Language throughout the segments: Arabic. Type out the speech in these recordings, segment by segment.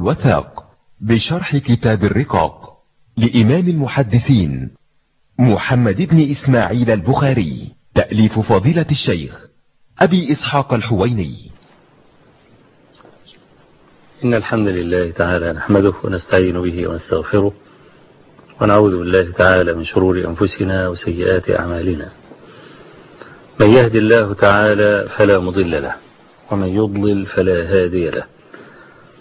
الوثاق بشرح كتاب الرقاق لإمام المحدثين محمد بن إسماعيل البخاري تأليف فضيلة الشيخ أبي إسحاق الحويني. إن الحمد لله تعالى نحمده ونستعين به ونستغفره ونعوذ بالله تعالى من شرور أنفسنا وسيئات أعمالنا. من يهد الله تعالى فلا مضل له ومن يضلل فلا هادي له.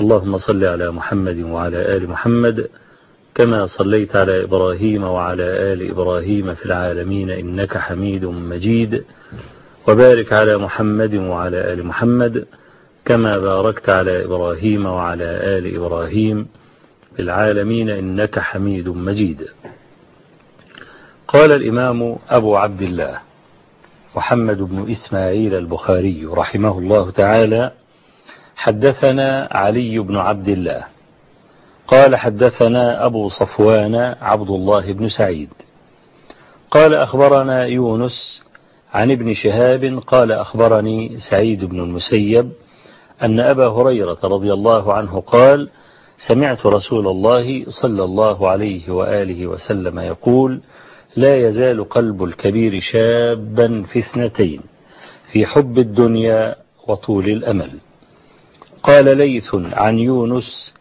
اللهم صل على محمد وعلى آل محمد كما صليت على إبراهيم وعلى آل إبراهيم في العالمين إنك حميد مجيد وبارك على محمد وعلى آل محمد كما باركت على إبراهيم وعلى آل إبراهيم في العالمين إنك حميد مجيد. قال الإمام أبو عبد الله محمد بن إسماعيل البخاري رحمه الله تعالى حدثنا علي بن عبد الله. قال حدثنا أبو صفوان عبد الله بن سعيد. قال أخبرنا يونس عن ابن شهاب قال أخبرني سعيد بن المسيب أن أبا هريرة رضي الله عنه قال سمعت رسول الله صلى الله عليه وآله وسلم يقول لا يزال قلب الكبير شابا في اثنتين في حب الدنيا وطول الأمل. قال ليث عن يونس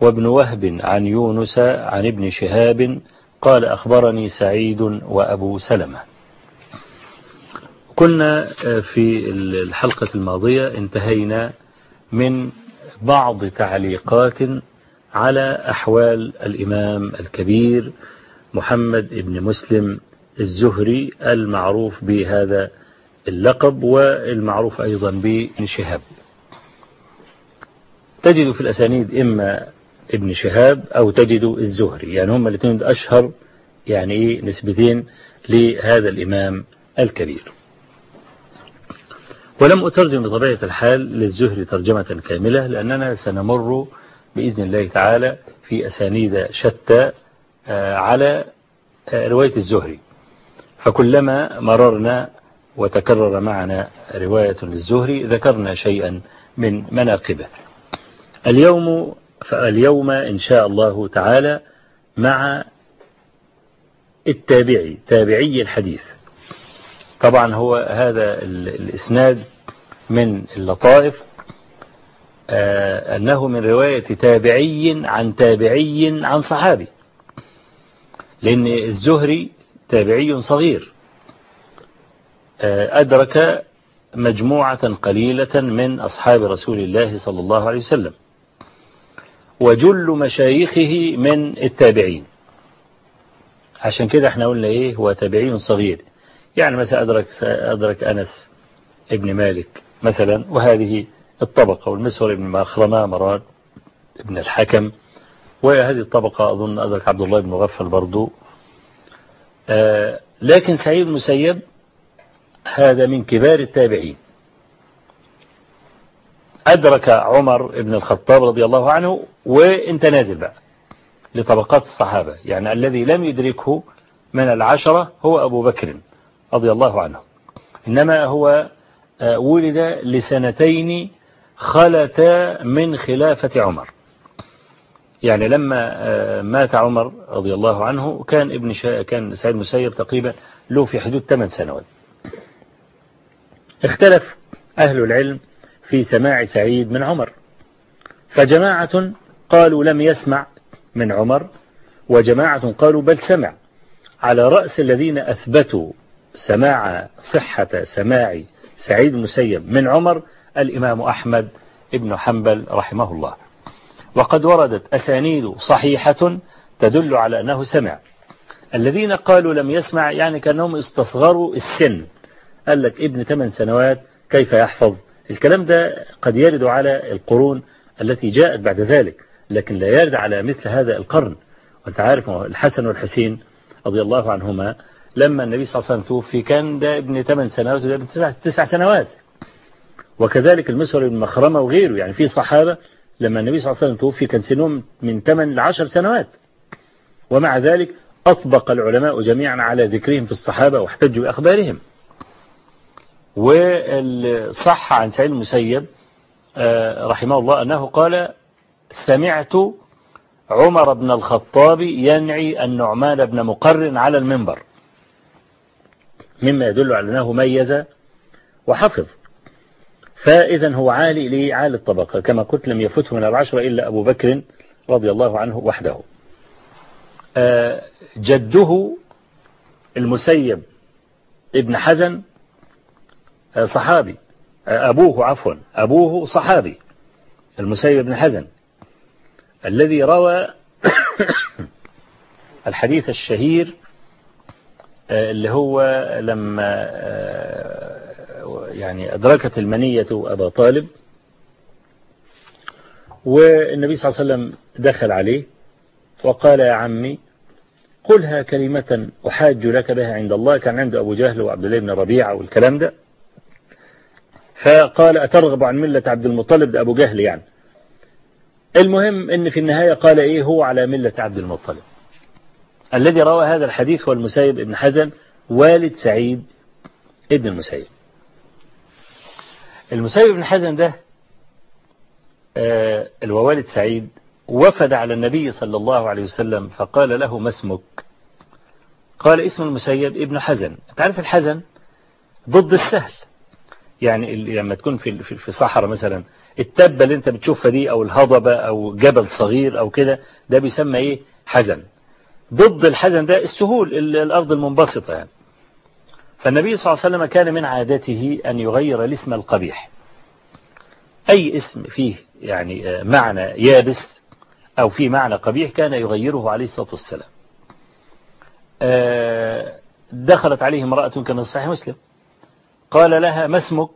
وابن وهب عن يونس عن ابن شهاب قال أخبرني سعيد وأبو سلمة. كنا في الحلقة الماضية انتهينا من بعض تعليقات على أحوال الإمام الكبير محمد بن مسلم الزهري المعروف بهذا اللقب والمعروف أيضا بابن شهاب. تجد في الأسانيد إما ابن شهاب أو تجد الزهري يعني هم الاثنين أشهر يعني إيه نسبتين لهذا الإمام الكبير. ولم أترجم بطبيعة الحال للزهري ترجمة كاملة لأننا سنمر بإذن الله تعالى في أسانيد شتى على رواية الزهري. فكلما مررنا وتكرر معنا رواية للزهري ذكرنا شيئا من مناقبه. اليوم فاليوم إن شاء الله تعالى مع التابعي تابعي الحديث. طبعا هو هذا الإسناد من اللطائف أنه من رواية تابعي عن تابعي عن صحابي. لأن الزهري تابعي صغير. أدرك مجموعة قليلة من أصحاب رسول الله صلى الله عليه وسلم. وجل مشايخه من التابعين. عشان كده إحنا قلنا إيه هو تابعي صغير. يعني مثلا أدرك, أدرك أنس ابن مالك مثلا وهذه الطبقة والمسور ابن مخرمة مراد ابن الحكم وهذه الطبقة أظن أدرك عبد الله بن مغفل برضو. آه لكن سعيد المسيب هذا من كبار التابعين. أدرك عمر بن الخطاب رضي الله عنه وانت نازل بقى لطبقات الصحابة يعني الذي لم يدركه من العشرة هو أبو بكر رضي الله عنه. إنما هو ولد لسنتين خلتا من خلافة عمر. يعني لما مات عمر رضي الله عنه كان ابن شا... كان سعيد المسيب تقريبا له في حدود 8 سنوات. اختلف أهل العلم في سماع سعيد من عمر. فجماعة قالوا لم يسمع من عمر وجماعة قالوا بل سمع. على رأس الذين أثبتوا سماع صحة سماع سعيد المسيب من عمر الإمام أحمد ابن حنبل رحمه الله. وقد وردت أسانيد صحيحة تدل على أنه سمع. الذين قالوا لم يسمع يعني كأنهم استصغروا السن. قال لك ابن ثمان سنوات كيف يحفظ؟ الكلام ده قد يرد على القرون التي جاءت بعد ذلك لكن لا يرد على مثل هذا القرن. وأنت عارف الحسن والحسين رضي الله عنهما لما النبي صلى الله عليه وسلم توفي كان ده ابن 8 سنوات وده ابن 9 سنوات. وكذلك المسور بن مخرمة وغيره يعني في صحابة لما النبي صلى الله عليه وسلم توفي كان سنهم من 8 ل 10 سنوات. ومع ذلك أطبق العلماء جميعا على ذكرهم في الصحابة واحتجوا بأخبارهم. والصح عن سعيد المسيب رحمه الله أنه قال سمعت عمر بن الخطاب ينعي النعمان بن مقرن على المنبر. مما يدل على أنه ميز وحفظ. فإذا هو عالي لعالي الطبقة كما قلت لم يفته من العشرة إلا أبو بكر رضي الله عنه وحده. جده المسيب ابن حزن صحابي. أبوه عفوا أبوه صحابي المسيب بن حزن الذي روى الحديث الشهير اللي هو لما يعني أدركت المنية أبا طالب والنبي صلى الله عليه وسلم دخل عليه وقال يا عمي قلها كلمة أحاج لك بها عند الله. كان عند أبو جهل وعبد الله بن ربيعة والكلام ده. فقال أترغب عن ملة عبد المطلب؟ ده أبو جهل يعني. المهم إن في النهاية قال إيه؟ هو على ملة عبد المطلب. الذي روى هذا الحديث هو المسيب ابن حزن والد سعيد ابن المسيب. المسيب ابن حزن ده آه الوالد سعيد وفد على النبي صلى الله عليه وسلم فقال له ما اسمك؟ قال اسم المسيب ابن حزن تعرف الحزن ضد السهل. يعني لما تكون في في صحراء مثلا التبة اللي انت بتشوفها دي أو الهضبة أو جبل صغير أو كده ده بيسمى إيه؟ حزن. ضد الحزن ده السهول الأرض المنبسطة يعني. فالنبي صلى الله عليه وسلم كان من عادته أن يغير الاسم القبيح. أي اسم فيه يعني معنى يابس أو فيه معنى قبيح كان يغيره عليه الصلاة والسلام. دخلت عليه امرأة كما في صحيح مسلم. قال لها ما اسمك؟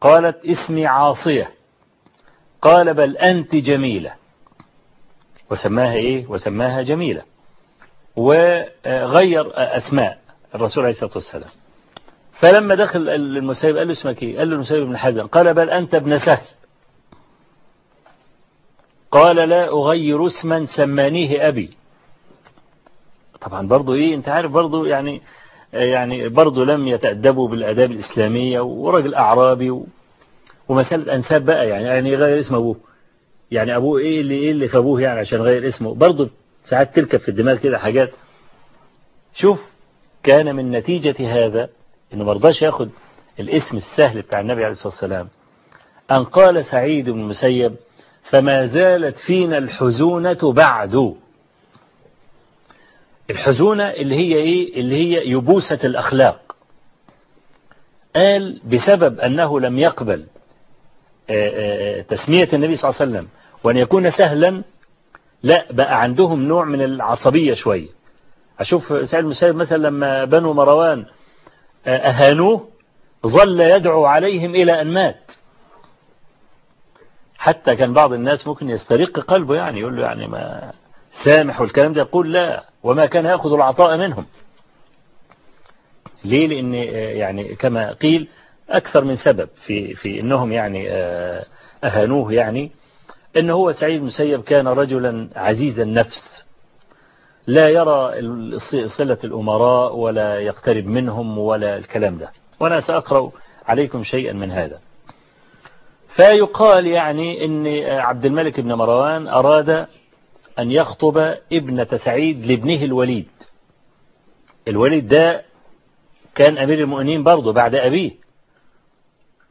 قالت اسمي عاصية. قال بل أنت جميلة. وسماها إيه؟ وسماها جميلة. وغير أسماء الرسول عليه الصلاة والسلام. فلما دخل المسيب قال له اسمك إيه؟ قال له المسيب بن حزن قال بل أنت ابن سهل. قال لا أغير اسما سمانيه أبي. طبعا برضو إيه؟ أنت عارف برضو يعني يعني برضه لم يتأدبوا بالآداب الإسلامية ورجل أعرابي. ومسألة أنساب بقى يعني يعني يغير اسم أبوه. يعني أبوه إيه اللي إيه اللي في أبوه يعني عشان غير اسمه؟ برضه ساعات تركب في الدماغ كده حاجات. شوف كان من نتيجة هذا إنه ما رضاش ياخد الاسم السهل بتاع النبي عليه الصلاة والسلام أن قال سعيد بن المسيب فما زالت فينا الحزونة بعد. الحزونة اللي هي إيه؟ اللي هي يبوسة الأخلاق. قال بسبب أنه لم يقبل تسمية النبي صلى الله عليه وسلم وأن يكون سهلا لا بقى عندهم نوع من العصبية شوية أشوف سعيد المسيب مثلا لما بنو مروان أهانوه ظل يدعو عليهم إلى أن مات. حتى كان بعض الناس ممكن يسترق قلبه يعني يقول له يعني ما سامح والكلام ده يقول لا وما كان يأخذ العطاء منهم. ليه؟ لأن يعني كما قيل أكثر من سبب في في أنهم يعني أهانوه يعني أنه هو سعيد المسيب كان رجلا عزيز النفس. لا يرى صلة الأمراء ولا يقترب منهم ولا الكلام ده. وأنا سأقرأ عليكم شيئا من هذا. فيقال يعني أن عبد الملك بن مروان أراد أن يخطب ابنة سعيد لابنه الوليد. الوليد ده كان أمير المؤمنين برضه بعد أبيه.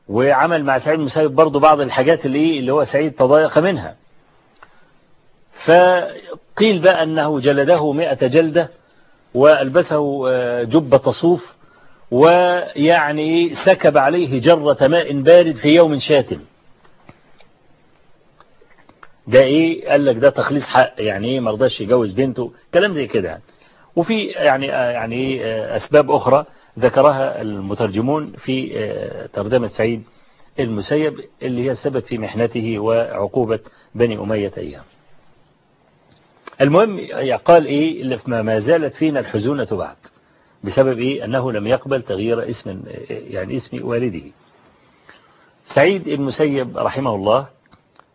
وعمل مع سعيد المسيب برضه بعض الحاجات اللي اللي هو سعيد تضايق منها. فقيل بقى أنه جلده مئة جلدة وألبسه جبة صوف ويعني سكب عليه جرة ماء بارد في يوم شاتم. ده إيه؟ قال لك ده تخليص حق. يعني إيه ما رضاش يجوز بنته؟ كلام زي كده يعني. وفي يعني يعني أسباب أخرى ذكرها المترجمون في ترجمة سعيد المسيب اللي هي سبب في محنته وعقوبة بني أمية أيام المهم قال إيه؟ ما زالت فينا الحزونة بعد بسبب إيه؟ أنه لم يقبل تغيير اسم يعني اسم والده. سعيد المسيب رحمه الله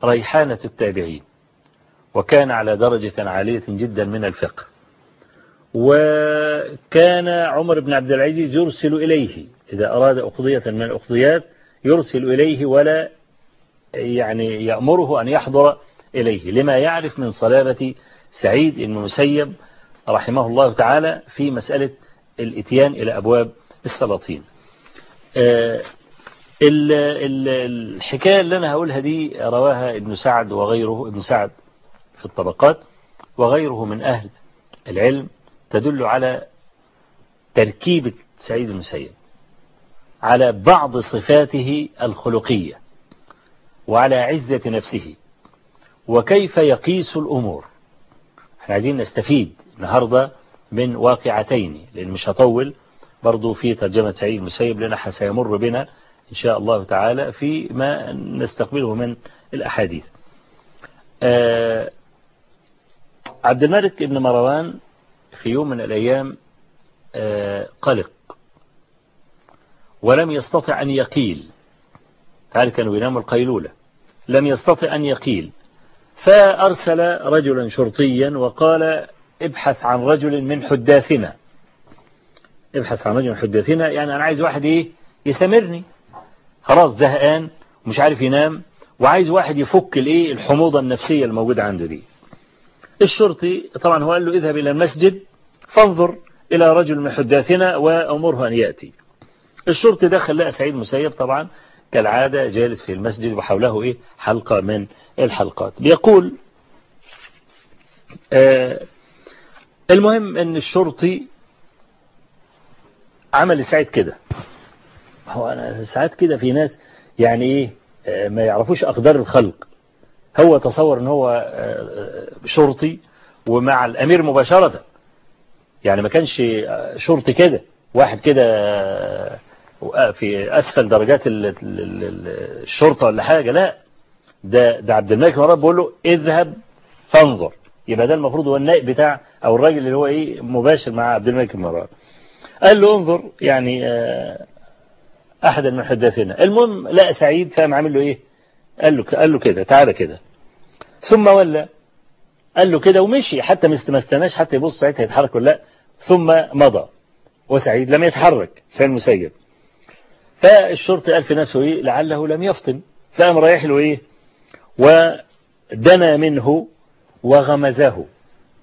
ريحانة التابعين وكان على درجة عالية جدا من الفقه. وكان عمر بن عبد العزيز يرسل إليه إذا أراد أقضية من الأقضيات يرسل إليه ولا يعني يأمره أن يحضر إليه. لما يعرف من صلابة سعيد المسيب رحمه الله تعالى في مسألة الإتيان إلى أبواب السلاطين. الحكاية اللي أنا هقولها دي رواها ابن سعد وغيره ابن سعد في الطبقات وغيره من أهل العلم تدل على تركيبة سعيد المسيب على بعض صفاته الخلقية وعلى عزة نفسه وكيف يقيس الأمور. إحنا عايزين نستفيد النهاردة من واقعتين لأن مش هطول برضو في ترجمة سعيد المسيب لنا سيمر بنا إن شاء الله تعالى في ما نستقبله من الأحاديث. آه عبد الملك بن مروان في يوم من الأيام آه قلق ولم يستطع أن يقيل. تعالى كانوا يناموا القيلولة. لم يستطع أن يقيل. فأرسل رجلا شرطيا وقال ابحث عن رجل من حداثنا. ابحث عن رجل من حداثنا يعني أنا عايز واحد إيه؟ يسامرني. خلاص زهقان ومش عارف ينام وعايز واحد يفك الإيه؟ الحموضة النفسية الموجودة عنده دي. الشرطي طبعا هو قال له اذهب إلى المسجد فانظر إلى رجل من حداثنا وأمره أن يأتي. الشرطي دخل لقى سعيد مسيب طبعا كالعادة جالس في المسجد وحوله إيه؟ حلقة من الحلقات. بيقول آه المهم أن الشرطي عمل لسعيد كده. هو أنا ساعات كده في ناس يعني إيه آه ما يعرفوش أقدار الخلق. هو تصور أن هو آه شرطي ومع الأمير مباشرة. يعني ما كانش شرطي كده. واحد كده في أسفل درجات الشرطة ولا حاجة. لا. ده ده عبد الملك مرات بيقول له اذهب فانظر. يبقى ده المفروض هو النائب بتاع أو الراجل اللي هو إيه مباشر مع عبد الملك مرات. قال له انظر يعني أحدا من حداثنا المهم لقى سعيد فقام عامل له إيه؟ قال له قال له كده تعالى كده. ثم ولا قال له كده ومشي حتى ما استناش حتى يبص سعيد هيتحرك ولا لأ. ثم مضى وسعيد لم يتحرك سعيد المسيب. فالشرطي قال في نفسه إيه؟ لعله لم يفطن. فقام رايح له إيه؟ ودنا منه وغمزه.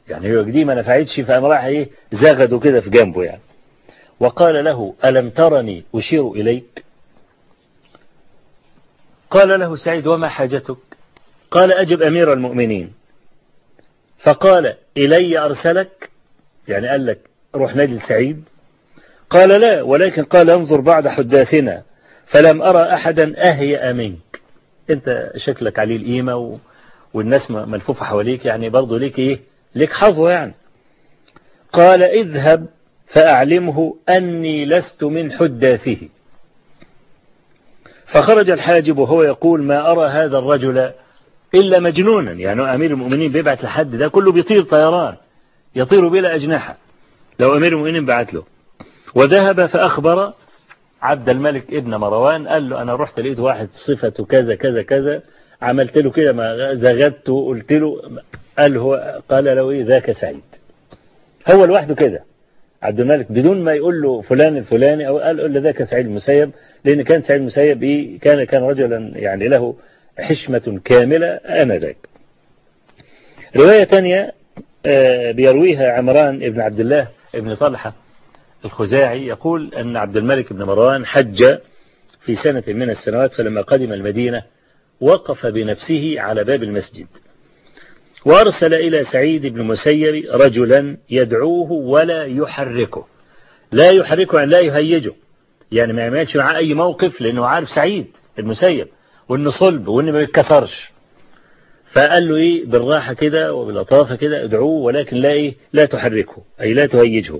يعني هو دي ما نفعتش فقام راح إيه؟ زغده كده في جنبه يعني. وقال له ألم ترني أشير إليك؟ قال له سعيد وما حاجتك؟ قال أجب أمير المؤمنين. فقال إلي أرسلك؟ يعني قال لك روح نادي سعيد. قال لا ولكن قال انظر بعد حداثنا فلم أرى أحدا أهيأ منك. أنت شكلك عليه القيمة و... والناس ملفوفة حواليك يعني برضه ليك إيه ليك حظوة يعني. قال اذهب فأعلمه أني لست من حداثه. فخرج الحاجب وهو يقول ما أرى هذا الرجل إلا مجنونا. يعني أمير المؤمنين بيبعت لحد ده كله بيطير طيران يطير بلا أجنحة. لو أمير المؤمنين بعت له. وذهب فأخبر عبد الملك ابن مروان قال له أنا رحت لقيت واحد صفته كذا كذا كذا عملت له كده ما زغدته قلت له قال هو قال له إيه ذاك سعيد. هو لوحده كده. عبد الملك بدون ما يقول له فلان الفلاني أو قال له ذاك سعيد المسيب لأن كان سعيد المسيب إيه كان كان رجلا يعني له حشمة كاملة آنذاك. رواية تانية بيرويها عمران ابن عبد الله ابن طلحة الخزاعي يقول أن عبد الملك بن مروان حج في سنة من السنوات فلما قدم المدينة وقف بنفسه على باب المسجد. وأرسل إلى سعيد بن مسيب رجلا يدعوه ولا يحركه. لا يحركه يعني لا يهيجه. يعني ما يعملش معاه أي موقف لأنه عارف سعيد المسيب وإنه صلب وإنه ما بيتكسرش فقال له إيه؟ بالراحة كده وباللطافة كده ادعوه ولكن لا إيه؟ لا تحركه. أي لا تهيجه.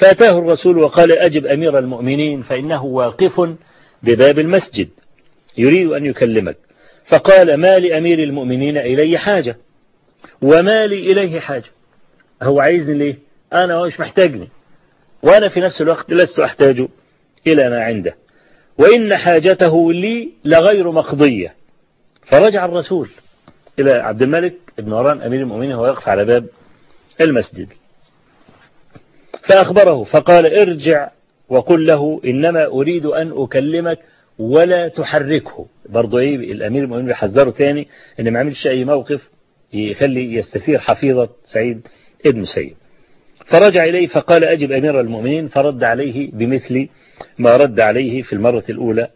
فأتاه الرسول وقال أجب أمير المؤمنين فإنه واقف بباب المسجد. يريد أن يكلمك. فقال ما لأمير المؤمنين إلي حاجة؟ وما لي إليه حاجة. هو عايزني ليه؟ أنا مش محتاجني. وأنا في نفس الوقت لست أحتاج إلى ما عنده. وإن حاجته لي لغير مقضية. فرجع الرسول إلى عبد الملك بن مروان أمير المؤمنين وهو يقف على باب المسجد. فأخبره فقال ارجع وقل له إنما أريد أن أكلمك ولا تحركه. برضه إيه الأمير المؤمنين بيحذره تاني إن ما عملش أي موقف يخلي يستثير حفيظة سعيد ابن سيد. فرجع إليه فقال أجب أمير المؤمنين. فرد عليه بمثل ما رد عليه في المرة الأولى.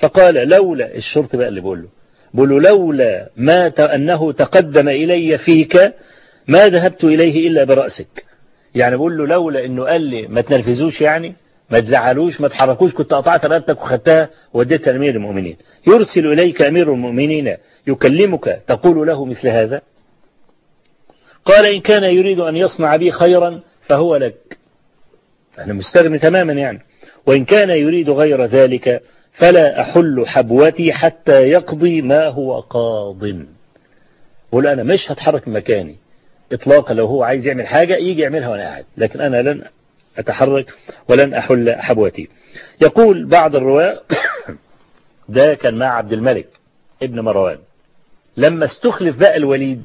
فقال لولا الشرط بقى اللي بقول له بقول له لولا ما أنه تقدم إلي فيك ما ذهبت إليه إلا برأسك. يعني بقول له لولا أنه قال لي ما تنرفزوش يعني ما تزعلوش ما تحركوش كنت قطعت رقبتك وخدتها وديتها لأمير المؤمنين. يرسل إليك أمير المؤمنين يكلمك تقول له مثل هذا. قال إن كان يريد أن يصنع بي خيرا فهو لك. أنا مستغني تماما يعني. وإن كان يريد غير ذلك فلا أحل حبوتي حتى يقضي ما هو قاض. بقول أنا مش هتحرك من مكاني. إطلاقا لو هو عايز يعمل حاجة يجي يعملها وأنا قاعد. لكن أنا لن أتحرك ولن أحل حبوتي. يقول بعض الرواة ده كان مع عبد الملك ابن مروان. لما استخلف بقى الوليد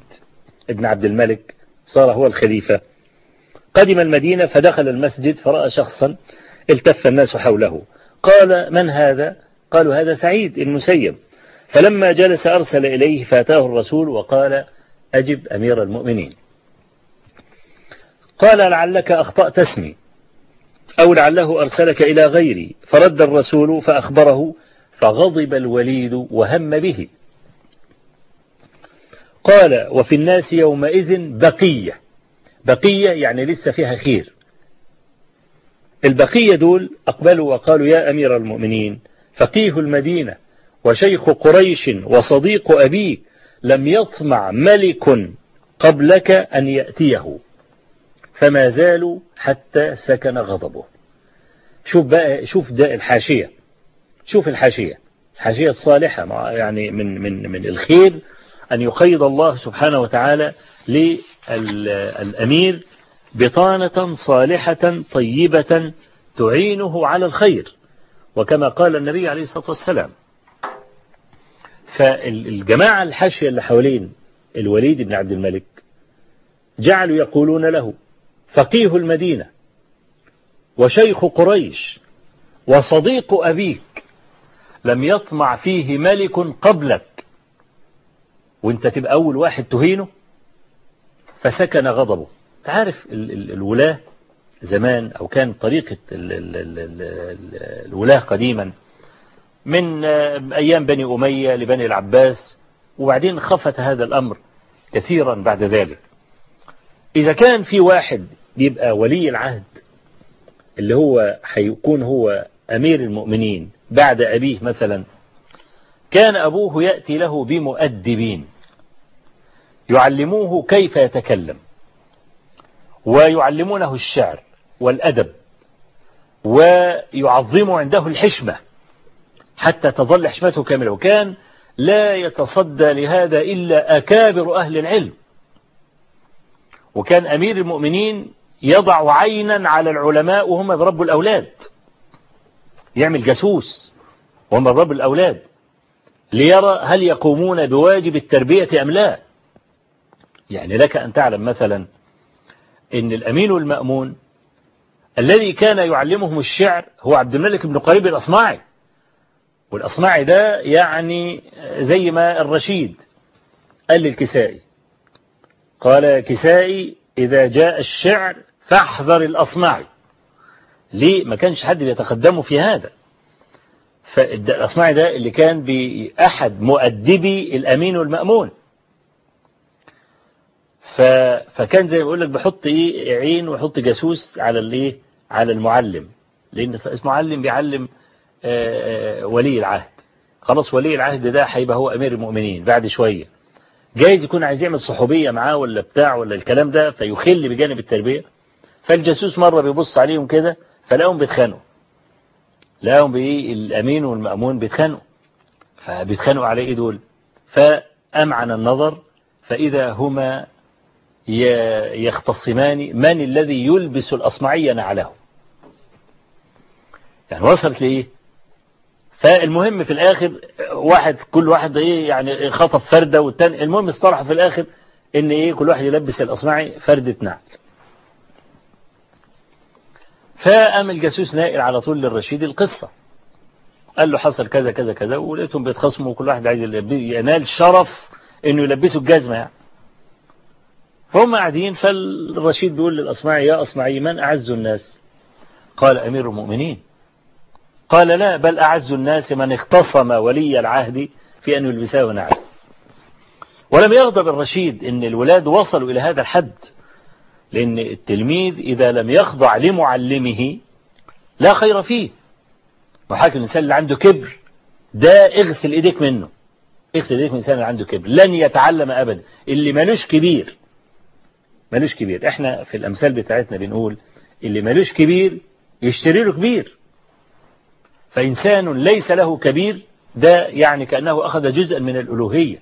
ابن عبد الملك صار هو الخليفة. قدم المدينة فدخل المسجد فرأى شخصا التف الناس حوله. قال من هذا؟ قالوا هذا سعيد المسيب فلما جلس أرسل إليه فأتاه الرسول وقال أجب أمير المؤمنين. قال لعلك أخطأت اسمي أو لعله أرسلك إلى غيري. فرد الرسول فأخبره فغضب الوليد وهم به. قال وفي الناس يومئذ بقية. بقية يعني لسه فيها خير. البقية دول أقبلوا وقالوا يا أمير المؤمنين فقيه المدينة وشيخ قريش وصديق أبيك لم يطمع ملك قبلك أن يأتيه فما زالوا حتى سكن غضبه. شوف بقى شوف ده الحاشية. شوف الحاشية. الحاشية الصالحة يعني من من من الخير أن يقيد الله سبحانه وتعالى للأمير بطانة صالحة طيبة تعينه على الخير. وكما قال النبي عليه الصلاة والسلام فالجماعة الحاشية اللي حوالين الوليد بن عبد الملك جعلوا يقولون له فقيه المدينة وشيخ قريش وصديق أبيك لم يطمع فيه ملك قبلك وانت تبقى أول واحد تهينه فسكن غضبه. تعرف الولاة زمان أو كان طريقة الولاة قديما من أيام بني أمية لبني العباس وبعدين خفت هذا الأمر كثيرا بعد ذلك. إذا كان في واحد بيبقى ولي العهد اللي هو هيكون هو أمير المؤمنين بعد أبيه مثلا كان أبوه يأتي له بمؤدبين. يعلموه كيف يتكلم ويعلمونه الشعر والأدب ويعظموا عنده الحشمة حتى تظل حشمته كاملة. وكان لا يتصدى لهذا إلا أكابر أهل العلم. وكان أمير المؤمنين يضع عينا على العلماء وهم بربوا الأولاد. يعمل جاسوس وهم بربوا الأولاد ليرى هل يقومون بواجب التربية أم لا. يعني لك أن تعلم مثلا إن الأمين والمأمون الذي كان يعلمهم الشعر هو عبد الملك بن قريب الأصماعي. والأصماعي ده يعني زي ما الرشيد قال للكسائي قال كسائي إذا جاء الشعر فاحذر الأصمعي ليه؟ ما كانش حد بيتقدمه في هذا. فالأصمعي ده اللي كان بأحد مؤدبي الأمين والمأمون فكان زي ما بقول لك بحط إيه عين وحط جاسوس على الإيه على المعلم. لأن المعلم بيعلم ولي العهد. خلاص ولي العهد ده هيبقى هو أمير المؤمنين بعد شوية. جايز يكون عايز يعمل صحوبية معاه ولا بتاع ولا الكلام ده فيخل بجانب التربية. فالجاسوس مرة بيبص عليهم كده فلاقيهم بيتخانقوا. لاقيهم بإيه؟ الأمين والمأمون بيتخانقوا. فبيتخانقوا على إيه دول؟ فأمعن النظر فإذا هما يختصمان من الذي يلبس الأصمعي نعله. يعني وصلت لإيه؟ فالمهم في الآخر واحد كل واحد إيه؟ يعني خطف فردة والتاني المهم اصطلحوا في الآخر إن إيه؟ كل واحد يلبس الأصمعي فردة نعل. فقام الجاسوس نائل على طول للرشيد القصة. قال له حصل كذا كذا كذا ولقيتهم بيتخاصموا وكل واحد عايز ينال شرف إنه يلبسه الجزمة يعني. فهم قاعدين فالرشيد بيقول للأصمعي يا أصمعي من أعز الناس؟ قال أمير المؤمنين. قال لا بل أعز الناس من اختصم ولي العهد في أن يلبسه نعل ولم يغضب الرشيد إن الولاد وصلوا إلى هذا الحد لأن التلميذ إذا لم يخضع لمعلمه لا خير فيه. وحاكم الإنسان اللي عنده كبر ده اغسل إيديك منه. اغسل إيديك من الإنسان اللي عنده كبر. لن يتعلم أبدا. اللي ملوش كبير ملوش كبير. إحنا في الأمثال بتاعتنا بنقول اللي ملوش كبير يشتري له كبير. فإنسان ليس له كبير ده يعني كأنه أخذ جزءا من الألوهية.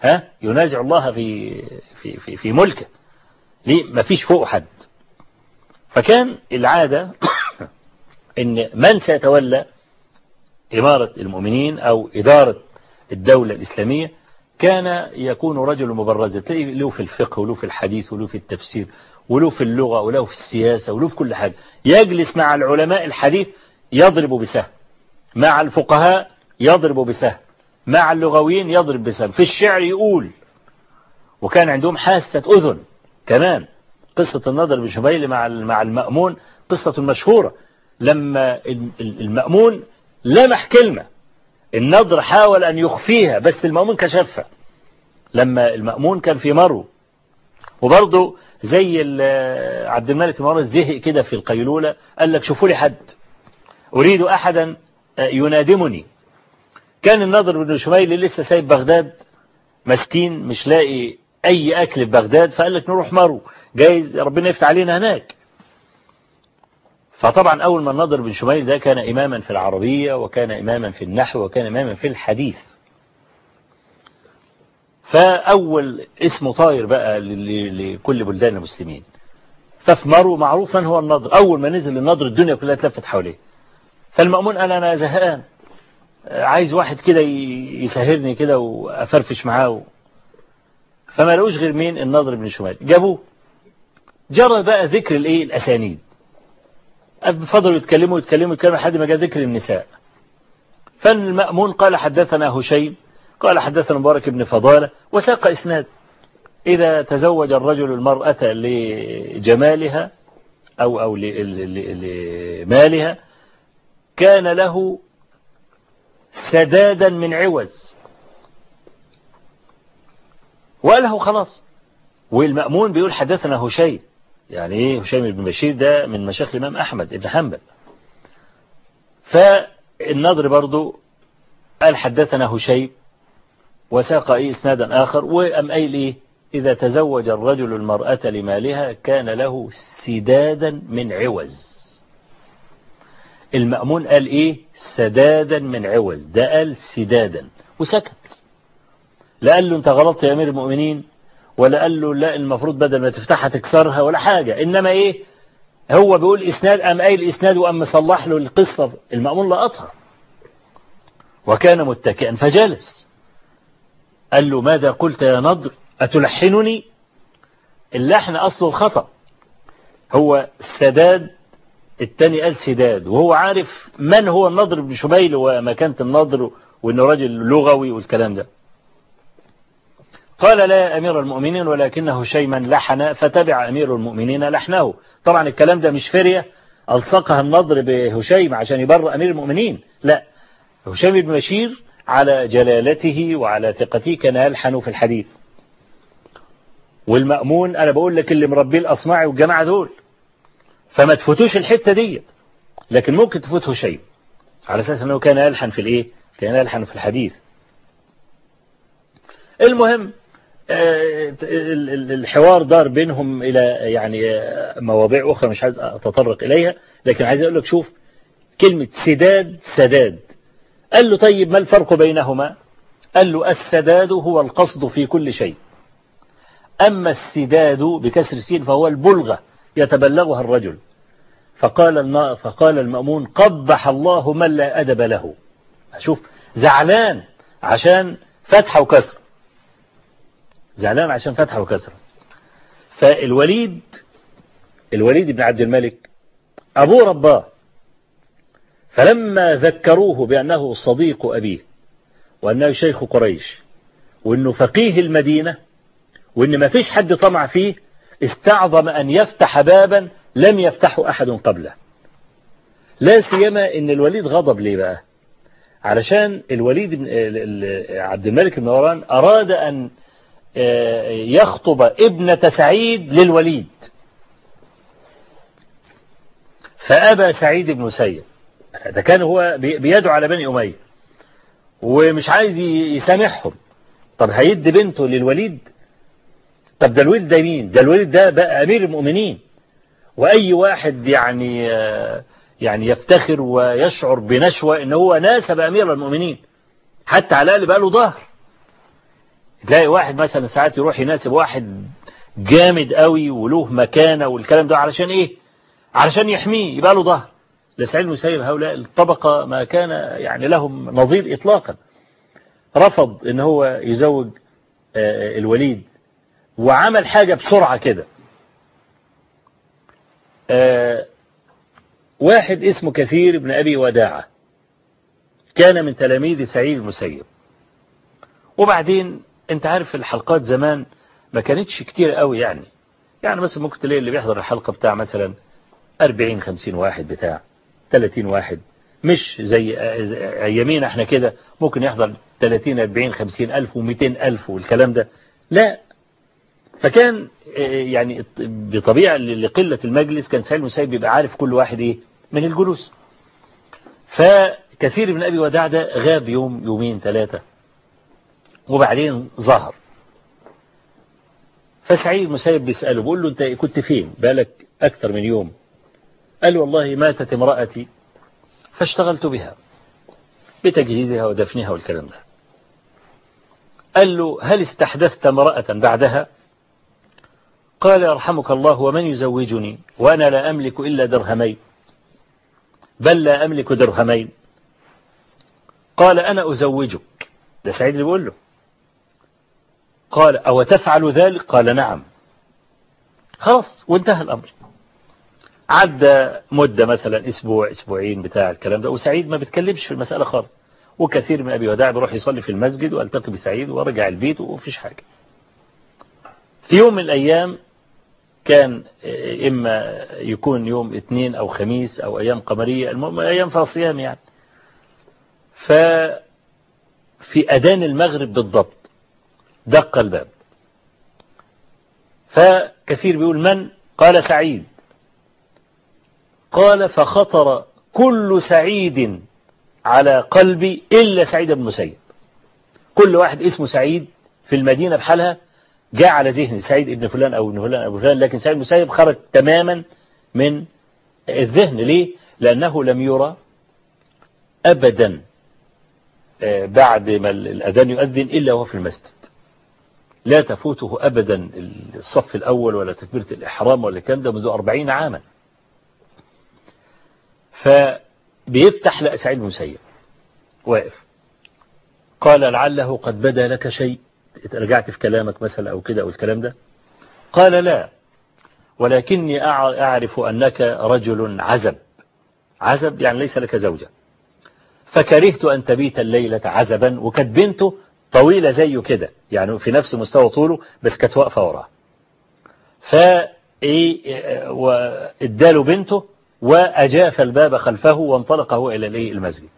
ها؟ ينازع الله في في في, في ملكه. ليه؟ ما فيش فوق حد. فكان العادة إن من سيتولى إمارة المؤمنين أو إدارة الدولة الإسلامية كان يكون رجل مبرزا تلاقيه له في الفقه وله في الحديث وله في التفسير وله في اللغة وله في السياسة وله في كل حاجة. يجلس مع العلماء الحديث يضرب بسهم. مع الفقهاء يضرب بسهم. مع اللغويين يضرب بسهم. في الشعر يقول. وكان عندهم حاسة أذن. كمان قصة النضر بن شبيل مع مع المأمون قصة مشهورة. لما المأمون لمح كلمة. النضر حاول أن يخفيها بس المأمون كشفها لما المأمون كان في مرو وبرضه زي عبد الملك مروان زهق كده في القيلولة قال لك شوفوا لي حد. أريد أحدا ينادمني. كان النضر بن شميل لسه سايب بغداد مسكين مش لاقي أي أكل في بغداد فقال لك نروح مرو جايز ربنا يفتح علينا هناك. فطبعا أول ما النضر بن شميل ده كان إماما في العربية وكان إماما في النحو وكان إماما في الحديث. فأول اسمه طاير بقى لكل بلدان المسلمين. ففي مرو معروف من هو النضر. أول ما نزل النضر الدنيا كلها اتلفت حواليه. فالمأمون قال أنا زهقان. عايز واحد كده يسهرني كده وأفرفش معاه فما لقوش غير مين؟ النضر بن شمال جابوه. جرى بقى ذكر الإيه؟ الأسانيد. فضلوا يتكلموا يتكلموا يتكلموا لحد ما جاء ذكر النساء. فالمأمون قال حدثنا هشيم قال حدثنا مبارك بن فضالة وساق إسناد. إذا تزوج الرجل المرأة لجمالها أو أو لمالها كان له سدادا من عوز. وقاله خلاص. والمأمون بيقول حدثنا هشيم. يعني هشيم بن بشير ده من مشايخ الإمام أحمد بن حنبل. فالنضر برضو قال حدثنا هشيم وساق إيه إسنادا آخر وأم قايل إيه إذا تزوج الرجل المرأة لمالها كان له سدادا من عوز. المأمون قال إيه؟ سدادا من عوز. ده قال سدادا. وسكت. لا قال له أنت غلطت يا أمير المؤمنين ولا قال له لا المفروض بدل ما تفتحها تكسرها ولا حاجة. إنما إيه؟ هو بيقول إسناد أم قايل إسناد وأم مصلح له القصة. المأمون لقطها. وكان متكئا فجلس. قال له ماذا قلت يا نضر؟ أتلحنني؟ اللحن أصله الخطأ. هو السداد التاني قال سداد. وهو عارف من هو النضر بن شبيل ومكانة النضر وإنه راجل لغوي والكلام ده. قال لا يا أمير المؤمنين ولكنه شيما لحن فتبع أمير المؤمنين لحنه. طبعا الكلام ده مش فرية. ألصقها النضر بهشيم عشان يبر أمير المؤمنين. لا. هشيم بن بشير على جلالته وعلى ثقته كان يلحن في الحديث. والمأمون أنا بقول لك اللي مربيه الأصمعي والجماعة دول فما تفوتوش الحتة دي لكن ممكن تفوت هشيم. على أساس أنه كان يلحن في الإيه؟ كان يلحن في الحديث. المهم الحوار دار بينهم إلى يعني مواضيع أخرى مش عايز أتطرق إليها لكن عايز أقول لك شوف كلمة سداد سداد. قال له طيب ما الفرق بينهما؟ قال له السداد هو القصد في كل شيء. أما السداد بكسر السين فهو البلغة يتبلغها الرجل. فقال فقال المأمون قبح الله من لا أدب له. شوف زعلان عشان فتحة وكسر. زعلان عشان فتحة وكسر فالوليد الوليد بن عبد الملك أبوه رباه. فلما ذكروه بأنه صديق أبيه وأنه شيخ قريش وأنه فقيه المدينة وأن ما فيش حد طمع فيه استعظم أن يفتح بابا لم يفتحه أحد قبله. لا سيما أن الوليد غضب ليه بقى؟ علشان الوليد عبد الملك بن مروان أراد أن يخطب ابنة سعيد للوليد. فأبى سعيد بن مسيب ده كان هو بيدعو على بني أمية. ومش عايز يسامحهم. طب هيدي بنته للوليد؟ طب ده الوليد ده مين؟ ده الوليد ده بقى أمير المؤمنين. وأي واحد يعني يعني يفتخر ويشعر بنشوة إن هو ناسب أمير المؤمنين. حتى على الأقل بقى له ظهر. تلاقي واحد مثلا ساعات يروح يناسب واحد جامد قوي وله مكانة والكلام ده علشان إيه؟ علشان يحميه يبقى له ظهر. لسعيد المسيب هؤلاء الطبقة ما كان يعني لهم نظير إطلاقا. رفض إن هو يزوج الوليد وعمل حاجة بسرعة كده. واحد اسمه كثير بن أبي وداعة كان من تلاميذ سعيد المسيب. وبعدين انت عارف الحلقات زمان ما كانتش كتير قوي يعني. يعني مثلا ممكن تلاقي اللي بيحضر الحلقة بتاع مثلا 40 50 واحد بتاع 30 واحد. مش زي ايامينا إحنا كده ممكن يحضر 30 40 50 ألف و200 ألف والكلام ده. لا. فكان يعني بطبيعة لقلة المجلس كان سعيد المسيب بيبقى عارف كل واحد إيه من الجلوس. فكثير من أبي وداع ده غاب يوم يومين ثلاثة وبعدين ظهر. فسعيد المسيب بيسأله بيقول له انت كنت فين؟ بالك أكثر من يوم. قال والله ماتت امرأتي فاشتغلت بها بتجهيزها ودفنها والكلام ده. قال له هل استحدثت امرأة بعدها؟ قال يرحمك الله ومن يزوجني؟ وأنا لا أملك إلا درهمين. بل لا أملك درهمين. قال أنا أزوجك. ده سعيد اللي بيقول له. قال أو تفعل ذلك؟ قال نعم. خلاص وانتهى الأمر. عدى مدة مثلا أسبوع أسبوعين بتاع الكلام ده وسعيد ما بيتكلمش في المسألة خالص. وكثير من أبي وداع بيروح يصلي في المسجد وألتقي بسعيد ورجع البيت ومفيش حاجة. في يوم من الأيام كان إما يكون يوم اثنين أو خميس أو أيام قمرية المهم أيام فيها صيام يعني. ففي أذان المغرب بالضبط دق الباب. فكثير بيقول من؟ قال سعيد. قال فخطر كل سعيد على قلبي إلا سعيد بن مسيب. كل واحد اسمه سعيد في المدينة بحالها جاء على ذهني سعيد ابن فلان أو ابن فلان أو فلان لكن سعيد بن مسيب خرج تماما من الذهن. ليه؟ لأنه لم يرى أبدا بعد ما الأذان يؤذن إلا وهو في المسجد. لا تفوته أبدا الصف الأول ولا تكبيرة الإحرام ولا الكلام ده منذ أربعين عاما. فبيفتح لقى سعيد المسيب واقف. قال لعله قد بدا لك شيء. رجعت في كلامك مثلا أو كده أو الكلام ده. قال لا ولكني أعرف أنك رجل عزب. عزب يعني ليس لك زوجة. فكرهت أن تبيت الليلة عزبا وكانت بنته طويلة زيه كده يعني في نفس مستوى طوله بس كانت واقفة وراه. فإيه واداله بنته وأجاف الباب خلفه وانطلق هو إلى الإيه المسجد.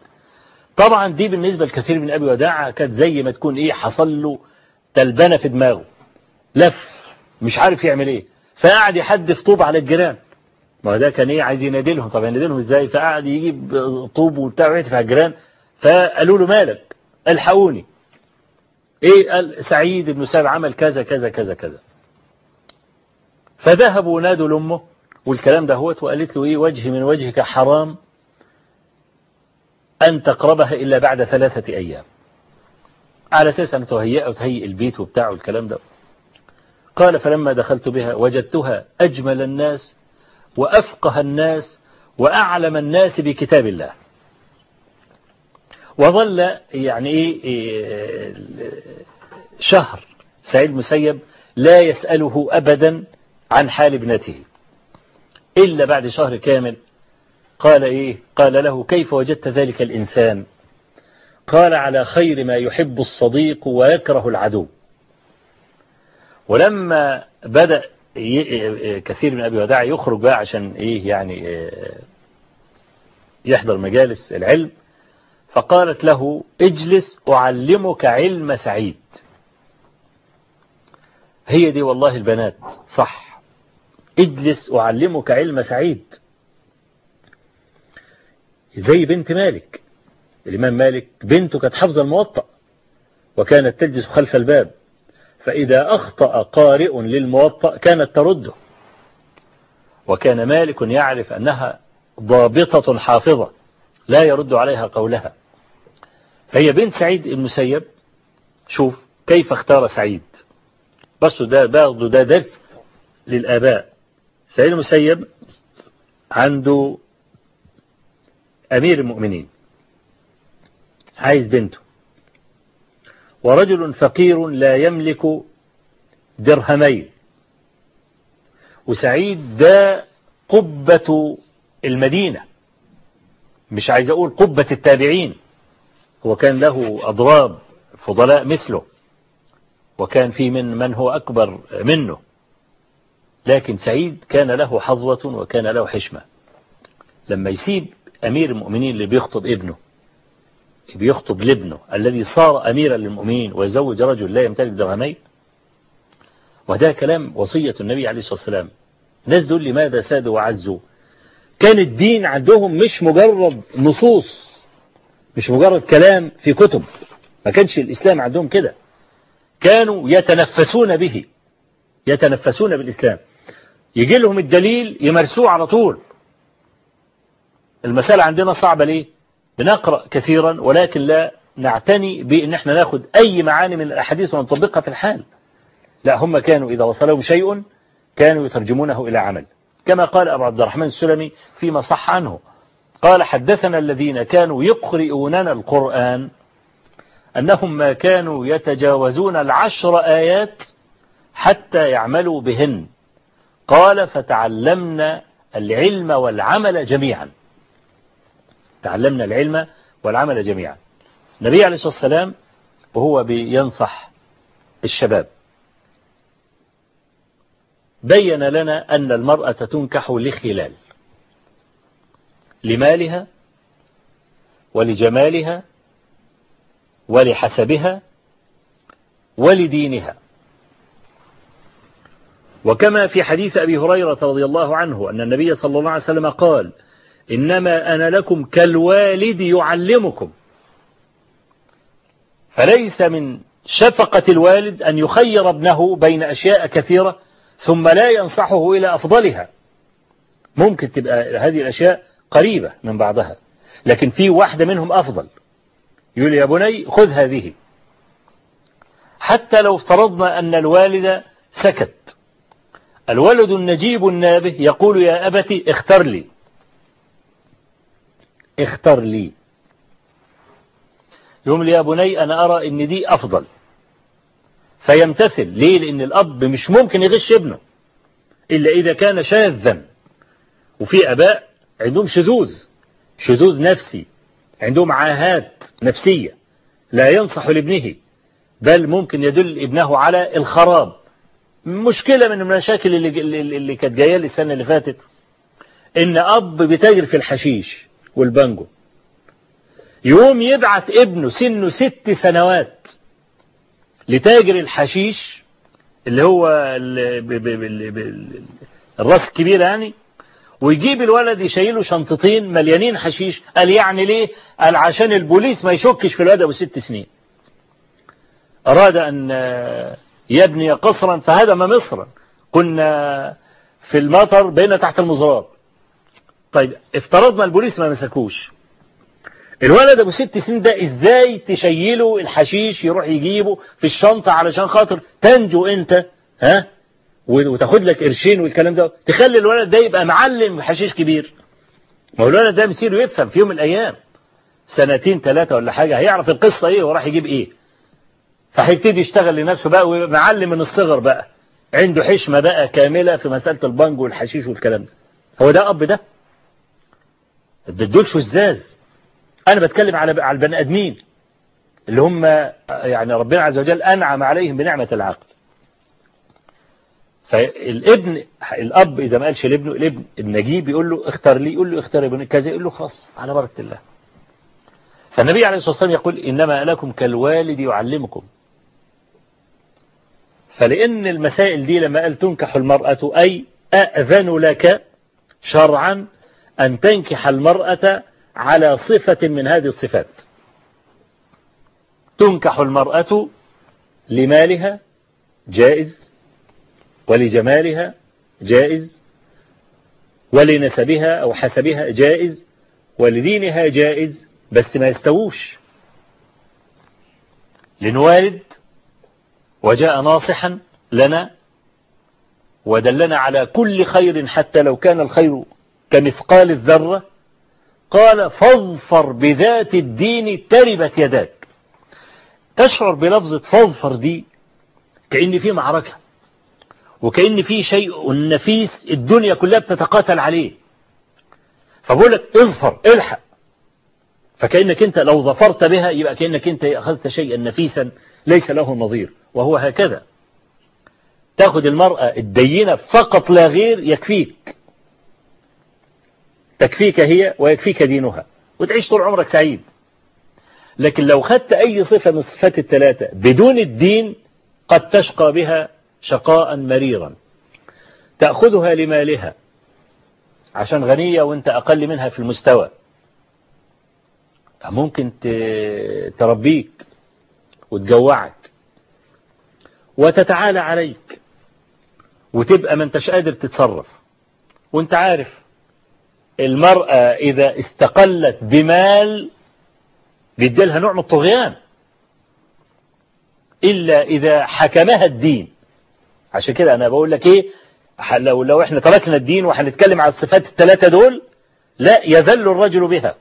طبعا دي بالنسبة لكثير من أبي وداع كانت زي ما تكون إيه حصل له تلبنة في دماغه. لف مش عارف يعمل إيه. فقعد يحدف طوب على الجيران. ما ده كان إيه عايز ينادي لهم طب ينادي لهم إزاي؟ فقعد يجيب طوب وبتاع ويهتف على الجيران. فقالوا له مالك؟ الحقوني. إيه قال سعيد بن سعد عمل كذا كذا كذا كذا. فذهبوا نادوا لأمه والكلام ده هوت وقالت له إيه وجهي من وجهك حرام أن تقربها إلا بعد ثلاثة أيام. على أساس أن تهيئ وتهيئ البيت وبتاع والكلام ده. قال فلما دخلت بها وجدتها أجمل الناس وأفقه الناس وأعلم الناس بكتاب الله. وظل يعني إيه شهر سعيد المسيب لا يسأله أبدا عن حال ابنته. إلا بعد شهر كامل قال إيه قال له كيف وجدت ذلك الإنسان؟ قال على خير ما يحب الصديق ويكره العدو. ولما بدأ كثير من أبي وداع يخرج بقى عشان إيه يعني يحضر مجالس العلم فقالت له اجلس أعلمك علم سعيد. هي دي والله البنات صح. اجلس أعلمك علم سعيد. زي بنت مالك. الإمام مالك بنته كانت حافظة الموطأ وكانت تجلس خلف الباب فإذا أخطأ قارئ للموطأ كانت ترده. وكان مالك يعرف أنها ضابطة حافظة لا يرد عليها قولها. فهي بنت سعيد المسيب. شوف كيف اختار سعيد. بس ده برضه ده درس للآباء. سعيد المسيب عنده أمير المؤمنين. عايز بنته. ورجل فقير لا يملك درهمين. وسعيد ده قبة المدينة. مش عايز أقول قبة التابعين. هو كان له أضراب فضلاء مثله وكان في من من هو أكبر منه. لكن سعيد كان له حظوة وكان له حشمة. لما يسيب أمير المؤمنين اللي بيخطب ابنه بيخطب لابنه الذي صار أميرا للمؤمنين ويزوج رجل لا يمتلك درهمين وده كلام وصية النبي عليه الصلاة والسلام. الناس دول لماذا سادوا وعزوا؟ كان الدين عندهم مش مجرد نصوص. مش مجرد كلام في كتب. ما كانش الإسلام عندهم كده. كانوا يتنفسون به. يتنفسون بالإسلام. يجي لهم الدليل يمارسوه على طول. المسألة عندنا صعبة ليه؟ بنقرأ كثيرا ولكن لا نعتني بأن إحنا ناخد أي معاني من الأحاديث ونطبقها في الحال. لا هم كانوا إذا وصلهم شيء كانوا يترجمونه إلى عمل. كما قال أبو عبد الرحمن السلمي فيما صح عنه. قال حدثنا الذين كانوا يقرئوننا القرآن أنهم ما كانوا يتجاوزون العشر آيات حتى يعملوا بهن. قال فتعلمنا العلم والعمل جميعا. تعلمنا العلم والعمل جميعا. النبي عليه الصلاة والسلام وهو بينصح الشباب. بين لنا أن المرأة تنكح لخلال. لمالها ولجمالها ولحسبها ولدينها. وكما في حديث أبي هريرة رضي الله عنه أن النبي صلى الله عليه وسلم قال إنما أنا لكم كالوالد يعلمكم. فليس من شفقة الوالد أن يخير ابنه بين أشياء كثيرة ثم لا ينصحه إلى أفضلها. ممكن تبقى هذه الأشياء قريبة من بعضها. لكن في واحدة منهم أفضل. يقول يا بني خذ هذه. حتى لو افترضنا أن الوالد سكت. الولد النجيب النابه يقول يا أبتي اختر لي. اختر لي. يقول يا بني أنا أرى أن دي أفضل. فيمتثل. ليه؟ لأن الأب مش ممكن يغش ابنه. إلا إذا كان شاذا. وفي أباء عندهم شذوذ شذوذ نفسي عندهم عاهات نفسية لا ينصح لابنه بل ممكن يدل ابنه على الخراب. مشكلة من المشاكل اللي, اللي كانت جاية لي السنة اللي فاتت إن أب بيتاجر في الحشيش والبانجو. يقوم يبعت ابنه سنه ست سنوات لتاجر الحشيش اللي هو الراس الكبير يعني ويجيب الولد يشيله شنطتين مليانين حشيش. قال يعني ليه؟ قال عشان البوليس ما يشكش في الولد أبو ست سنين. أراد أن يبني قصرا فهدم مصرا. كنا في المطر بين تحت المزراب طيب افترضنا البوليس ما مسكوش. الولد أبو ست سنين ده إزاي تشيله الحشيش يروح يجيبه في الشنطة علشان خاطر تنجو أنت؟ ها؟ وتاخد لك قرشين والكلام ده. تخلي الولد ده يبقى معلم حشيش كبير. ما هو الولد ده مسيره يفهم في يوم من الأيام. سنتين ثلاثة ولا حاجة هيعرف القصة إيه وراح يجيب إيه. فهيبتدي يشتغل لنفسه بقى ومعلم من الصغر بقى. عنده حشمة بقى كاملة في مسألة البنج والحشيش والكلام ده. هو ده أب ده؟ ده دول شزاز أنا بتكلم على على البني آدمين اللي هم يعني ربنا عز وجل أنعم عليهم بنعمة العقل. فالابن الأب إذا ما قالش لابنه الابن النجيب يقول له اختار لي يقول له اختار ابن كذا يقول له خلاص على بركة الله. فالنبي عليه الصلاة والسلام يقول إنما لكم كالوالد يعلمكم. فلأن المسائل دي لما قال تنكح المرأة أي أأذن لك شرعا أن تنكح المرأة على صفة من هذه الصفات. تنكح المرأة لمالها جائز ولجمالها جائز ولنسبها أو حسبها جائز ولدينها جائز بس ما يستووش. لنوالد وجاء ناصحا لنا ودلنا على كل خير حتى لو كان الخير كمثقال الذرة. قال فاظفر بذات الدين تربت يداك. تشعر بلفظة فاظفر دي كأن في معركة. وكأن في شيء نفيس الدنيا كلها بتتقاتل عليه. فبقول لك اظفر الحق. فكأنك انت لو ظفرت بها يبقى كأنك انت أخذت شيئا نفيسا ليس له نظير وهو هكذا. تاخد المرأة الدينة فقط لا غير يكفيك. تكفيك هي ويكفيك دينها وتعيش طول عمرك سعيد. لكن لو خدت أي صفة من صفات الثلاثة بدون الدين قد تشقى بها شقاء مريرا. تأخذها لمالها. عشان غنية وانت أقل منها في المستوى. ممكن تربيك وتجوعك. وتتعالى عليك. وتبقى ما انتش قادر تتصرف. وانت عارف المرأة إذا استقلت بمال بيديلها نوع من الطغيان. إلا إذا حكمها الدين. عشان كده أنا بقول لك إيه لو, لو إحنا تركنا الدين وهنتكلم على الصفات الثلاثة دول لا يذل الرجل بها.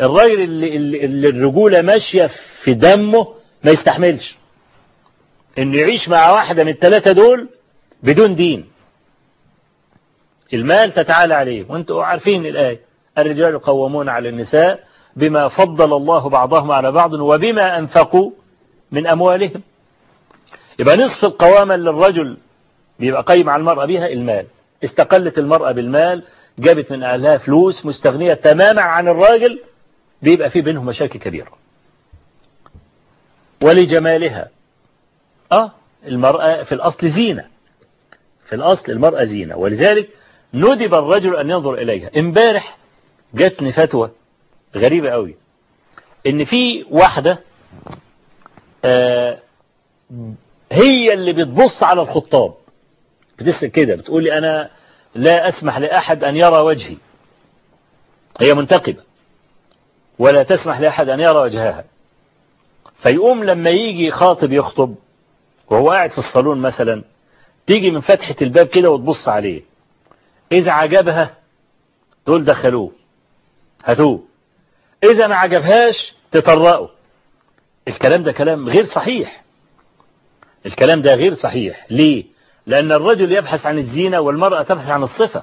الراجل اللي, اللي الرجولة ماشية في دمه ما يستحملش. انه يعيش مع واحدة من الثلاثة دول بدون دين. المال تتعالى عليه. وأنتم عارفين الآية. الرجال قوامون على النساء بما فضل الله بعضهم على بعض وبما أنفقوا من أموالهم. يبقى نصف القوامة للرجل بيبقى قيم على المرأة بها المال. استقلت المرأة بالمال جابت من أهلها فلوس مستغنية تماما عن الراجل بيبقى في بينهم مشاكل كبيرة. ولجمالها. آه المرأة في الأصل زينة. في الأصل المرأة زينة. ولذلك ندب الرجل أن ينظر إليها. امبارح جاتني فتوى غريبة قوي. إن في واحدة آه هي اللي بتبص على الخطاب. بتسأل كده بتقول لي أنا لا أسمح لأحد أن يرى وجهي. هي منتقبة. ولا تسمح لأحد أن يرى وجهها. فيقوم لما يجي خاطب يخطب وهو قاعد في الصالون مثلا تيجي من فتحة الباب كده وتبص عليه. إذا عجبها تقول دخلوه. هاتوه. إذا ما عجبهاش تطرقوا الكلام ده كلام غير صحيح. الكلام ده غير صحيح. ليه؟ لأن الرجل يبحث عن الزينة والمرأة تبحث عن الصفة.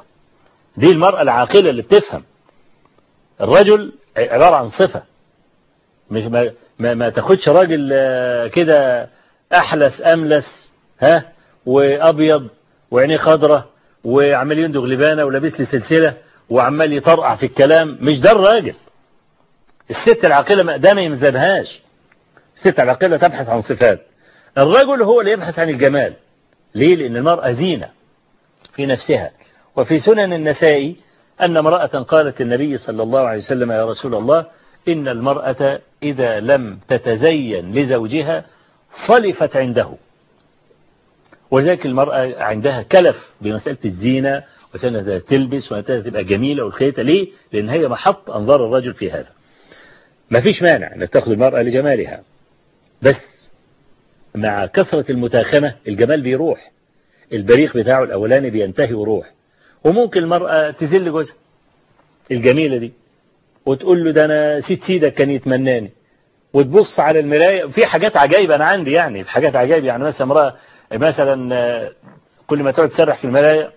دي المرأة العاقلة اللي بتفهم. الرجل عبارة عن صفة. مش ما, ما, ما تاخدش راجل كده أحلس أملس ها وأبيض وعينيه خضرة وعمال يندغ لبانة ولابس لي سلسلة وعمال يطرقع في الكلام. مش ده الراجل. الست العاقلة ده ما يمزنهاش الست العاقلة تبحث عن صفات. الرجل هو اللي يبحث عن الجمال. ليه؟ لأن المرأة زينة في نفسها. وفي سنن النسائي أن امرأة قالت النبي صلى الله عليه وسلم يا رسول الله إن المرأة إذا لم تتزين لزوجها صلفت عنده. ولذلك المرأة عندها كلف بمسألة الزينة وسنة تلبس وسنة تبقى جميلة والخيطة ليه؟ لأن هي محط أنظار الرجل في هذا. ما فيش مانع إنك تاخد المرأة لجمالها. بس مع كثرة المتاخمة الجمال بيروح. البريق بتاعه الأولاني بينتهي ويروح وممكن المرأة تذل جوزها. الجميلة دي. وتقول له ده أنا سيد سيدك كان يتمناني. وتبص على المراية. في حاجات عجائب أنا عندي يعني. في حاجات عجائب يعني مثلا امرأة مثلا كل ما تقعد تسرح في المراية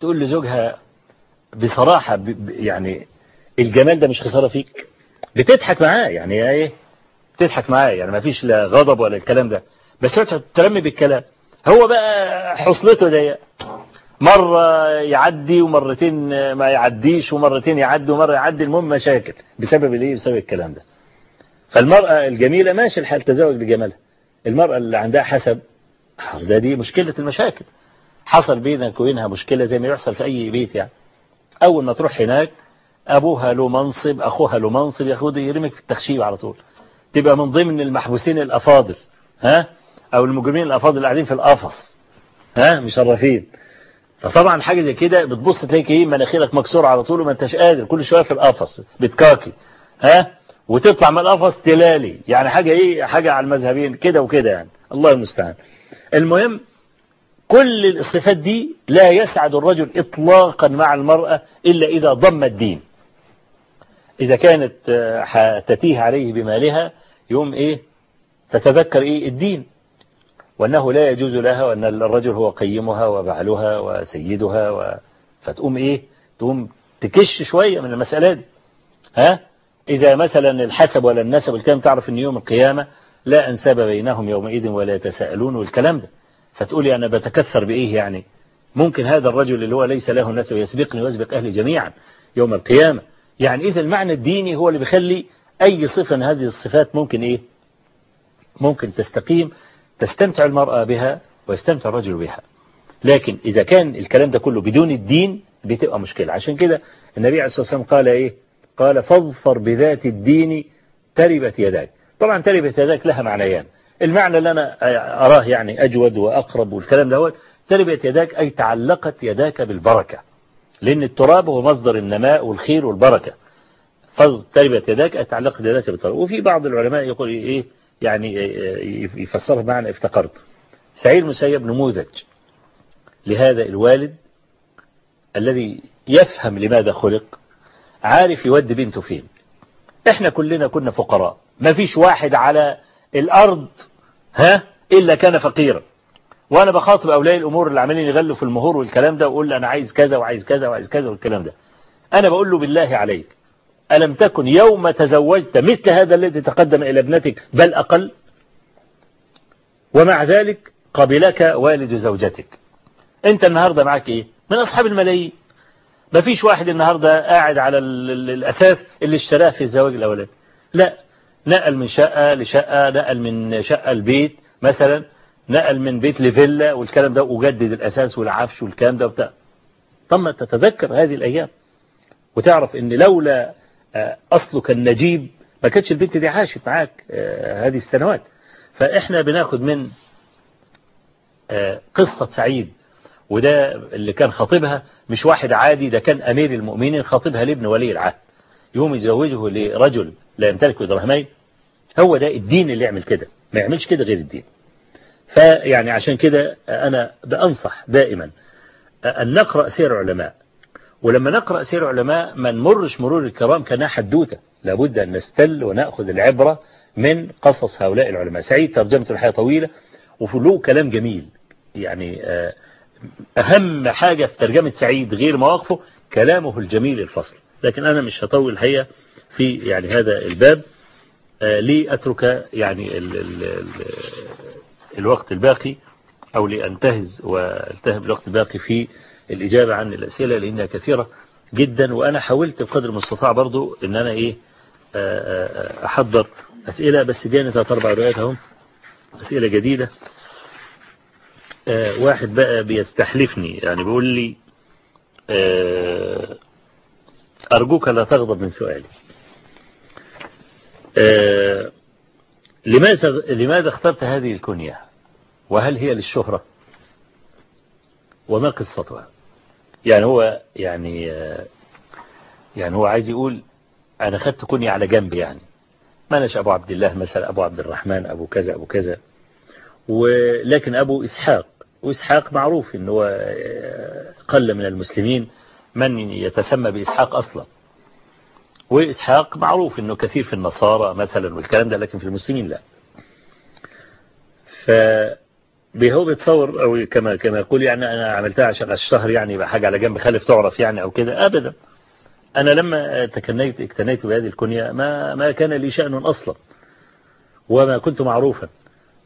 تقول لزوجها بصراحة يعني الجمال ده مش خسارة فيك. بتضحك معاه يعني إيه؟ بتضحك معاه يعني ما فيش لا غضب ولا الكلام ده. بس ترمي بالكلام. هو بقى حصلته دي مرة يعدي ومرتين ما يعديش ومرتين يعدي ومرة يعدي المهم مشاكل. بسبب الايه؟ بسبب الكلام ده. فالمرأة الجميلة ماشي الحال تزوج بجمالها. المرأة اللي عندها حسب ده دي مشكلة المشاكل. حصل بينك وبينها مشكلة زي ما يحصل في أي بيت يعني. أول ما تروح هناك أبوها له منصب أخوها له منصب ياخد يرمك في التخشيب على طول. تبقى من ضمن المحبوسين الأفاضل ها؟ أو المجرمين الأفاضل اللي قاعدين في القفص ها؟ مشرفين. فطبعا حاجة زي كده بتبص تلاقي إيه مناخيرك مكسورة على طول وما أنتش قادر كل شوية في القفص بتكاكي ها؟ وتطلع من القفص تلالي يعني حاجة إيه حاجة على المذهبين كده وكده يعني. الله المستعان. المهم كل الصفات دي لا يسعد الرجل إطلاقا مع المرأة إلا إذا ضم الدين. إذا كانت تتيه عليه بمالها يوم إيه؟ تتذكر إيه؟ الدين. وأنه لا يجوز لها وأن الرجل هو قيمها وبعلها وسيدها و... فتقوم إيه؟ تقوم تكش شوية من المسألة دي. ها؟ إذا مثلا الحسب ولا النسب الكلام تعرف أن يوم القيامة لا أنساب بينهم يومئذ ولا يتساءلون والكلام ده. فتقولي أنا بتكثر بإيه يعني؟ ممكن هذا الرجل اللي هو ليس له نسب يسبقني ويسبق أهلي جميعا يوم القيامة. يعني إذا المعنى الديني هو اللي بيخلي أي صفة من هذه الصفات ممكن إيه؟ ممكن تستقيم تستمتع المرأة بها ويستمتع الرجل بها. لكن إذا كان الكلام ده كله بدون الدين بتبقى مشكلة. عشان كده النبي عليه الصلاة والسلام قال إيه؟ قال فاظفر بذات الدين تربت يداك. طبعا تربت يداك لها معنيان. المعنى اللي أنا أراه يعني أجود وأقرب والكلام دوت تربت يداك أي تعلقت يداك بالبركة. لأن التراب هو مصدر النماء والخير والبركة. تربت يداك أي تعلقت يداك بالبركة وفي بعض العلماء يقول إيه يعني يفسرها معنى افتقرت. سعيد المسيب نموذج لهذا الوالد الذي يفهم لماذا خلق عارف يودي بنته فين. إحنا كلنا كنا فقراء ما فيش واحد على الأرض ها إلا كان فقيرا. وأنا بخاطب أولياء الأمور اللي عمالين يغلوا في المهور والكلام ده وأقول أنا عايز كذا وعايز كذا وعايز كذا والكلام ده. أنا بقول له بالله عليك ألم تكن يوم تزوجت مثل هذا الذي تقدم إلى ابنتك بل أقل؟ ومع ذلك قبلك والد زوجتك. أنت النهاردة معك إيه؟ من أصحاب الملايين. ما فيش واحد النهاردة قاعد على الأساس اللي اشتراه في الزواج الأولاني. لا. نقل من شقة لشقة نقل من شقة لبيت مثلا نقل من بيت لفيلا والكلام ده وجدد الأساس والعفش والكلام ده وبتاع. ثم تتذكر هذه الأيام وتعرف إن لولا أصلك النجيب. ما كانتش البنت دي عاشت معاك هذه السنوات. فإحنا بناخد من قصة سعيد وده اللي كان خطيبها مش واحد عادي ده كان أمير المؤمنين خطيبها لابن ولي العهد. يوم يزوجه لرجل لا يمتلك درهمين هو ده الدين اللي يعمل كده ما يعملش كده غير الدين. فيعني عشان كده أنا بأنصح دائما أن نقرأ سير علماء ولما نقرأ سير علماء ما نمرش مرور الكرام كأنها حدوتة. لابد أن نستل ونأخذ العبرة من قصص هؤلاء العلماء. سعيد ترجمة الحياة طويلة وفي له كلام جميل. يعني أهم حاجة في ترجمة سعيد غير مواقفه كلامه الجميل الفصل. لكن أنا مش هطول الحقيقة في يعني هذا الباب. لأترك يعني ال ال ال الوقت الباقي أو لأنتهز وألتهم الوقت الباقي في الإجابة عن الأسئلة لأنها كثيرة جدا وأنا حاولت بقدر المستطاع برضو إن أنا إيه أحضر أسئلة بس جاني ثلاث أربع روايات أهم أسئلة جديدة. واحد بقى بيستحلفني يعني بيقول لي أرجوك لا تغضب من سؤالي. لماذا لماذا اخترت هذه الكنية؟ وهل هي للشهرة؟ وما قصتها؟ يعني هو يعني يعني هو عايز يقول أنا خدت كنية على جنب يعني. ما أناش أبو عبد الله مثلا أبو عبد الرحمن أبو كذا أبو كذا. ولكن أبو إسحاق وإسحاق معروف أنه قل من المسلمين من يتسمى بإسحاق أصلا. وإسحاق معروف أنه كثير في النصارى مثلا والكلام ده لكن في المسلمين لا. ف هو بيتصور أو كما كما يقول يعني أنا عملتها عشان الشهر يعني يبقى حاجة على جنب خالف تعرف يعني أو كده. أبدا. أنا لما تكنيت اكتنيت بهذه الكنية ما ما كان لي شأن أصلا. وما كنت معروفا.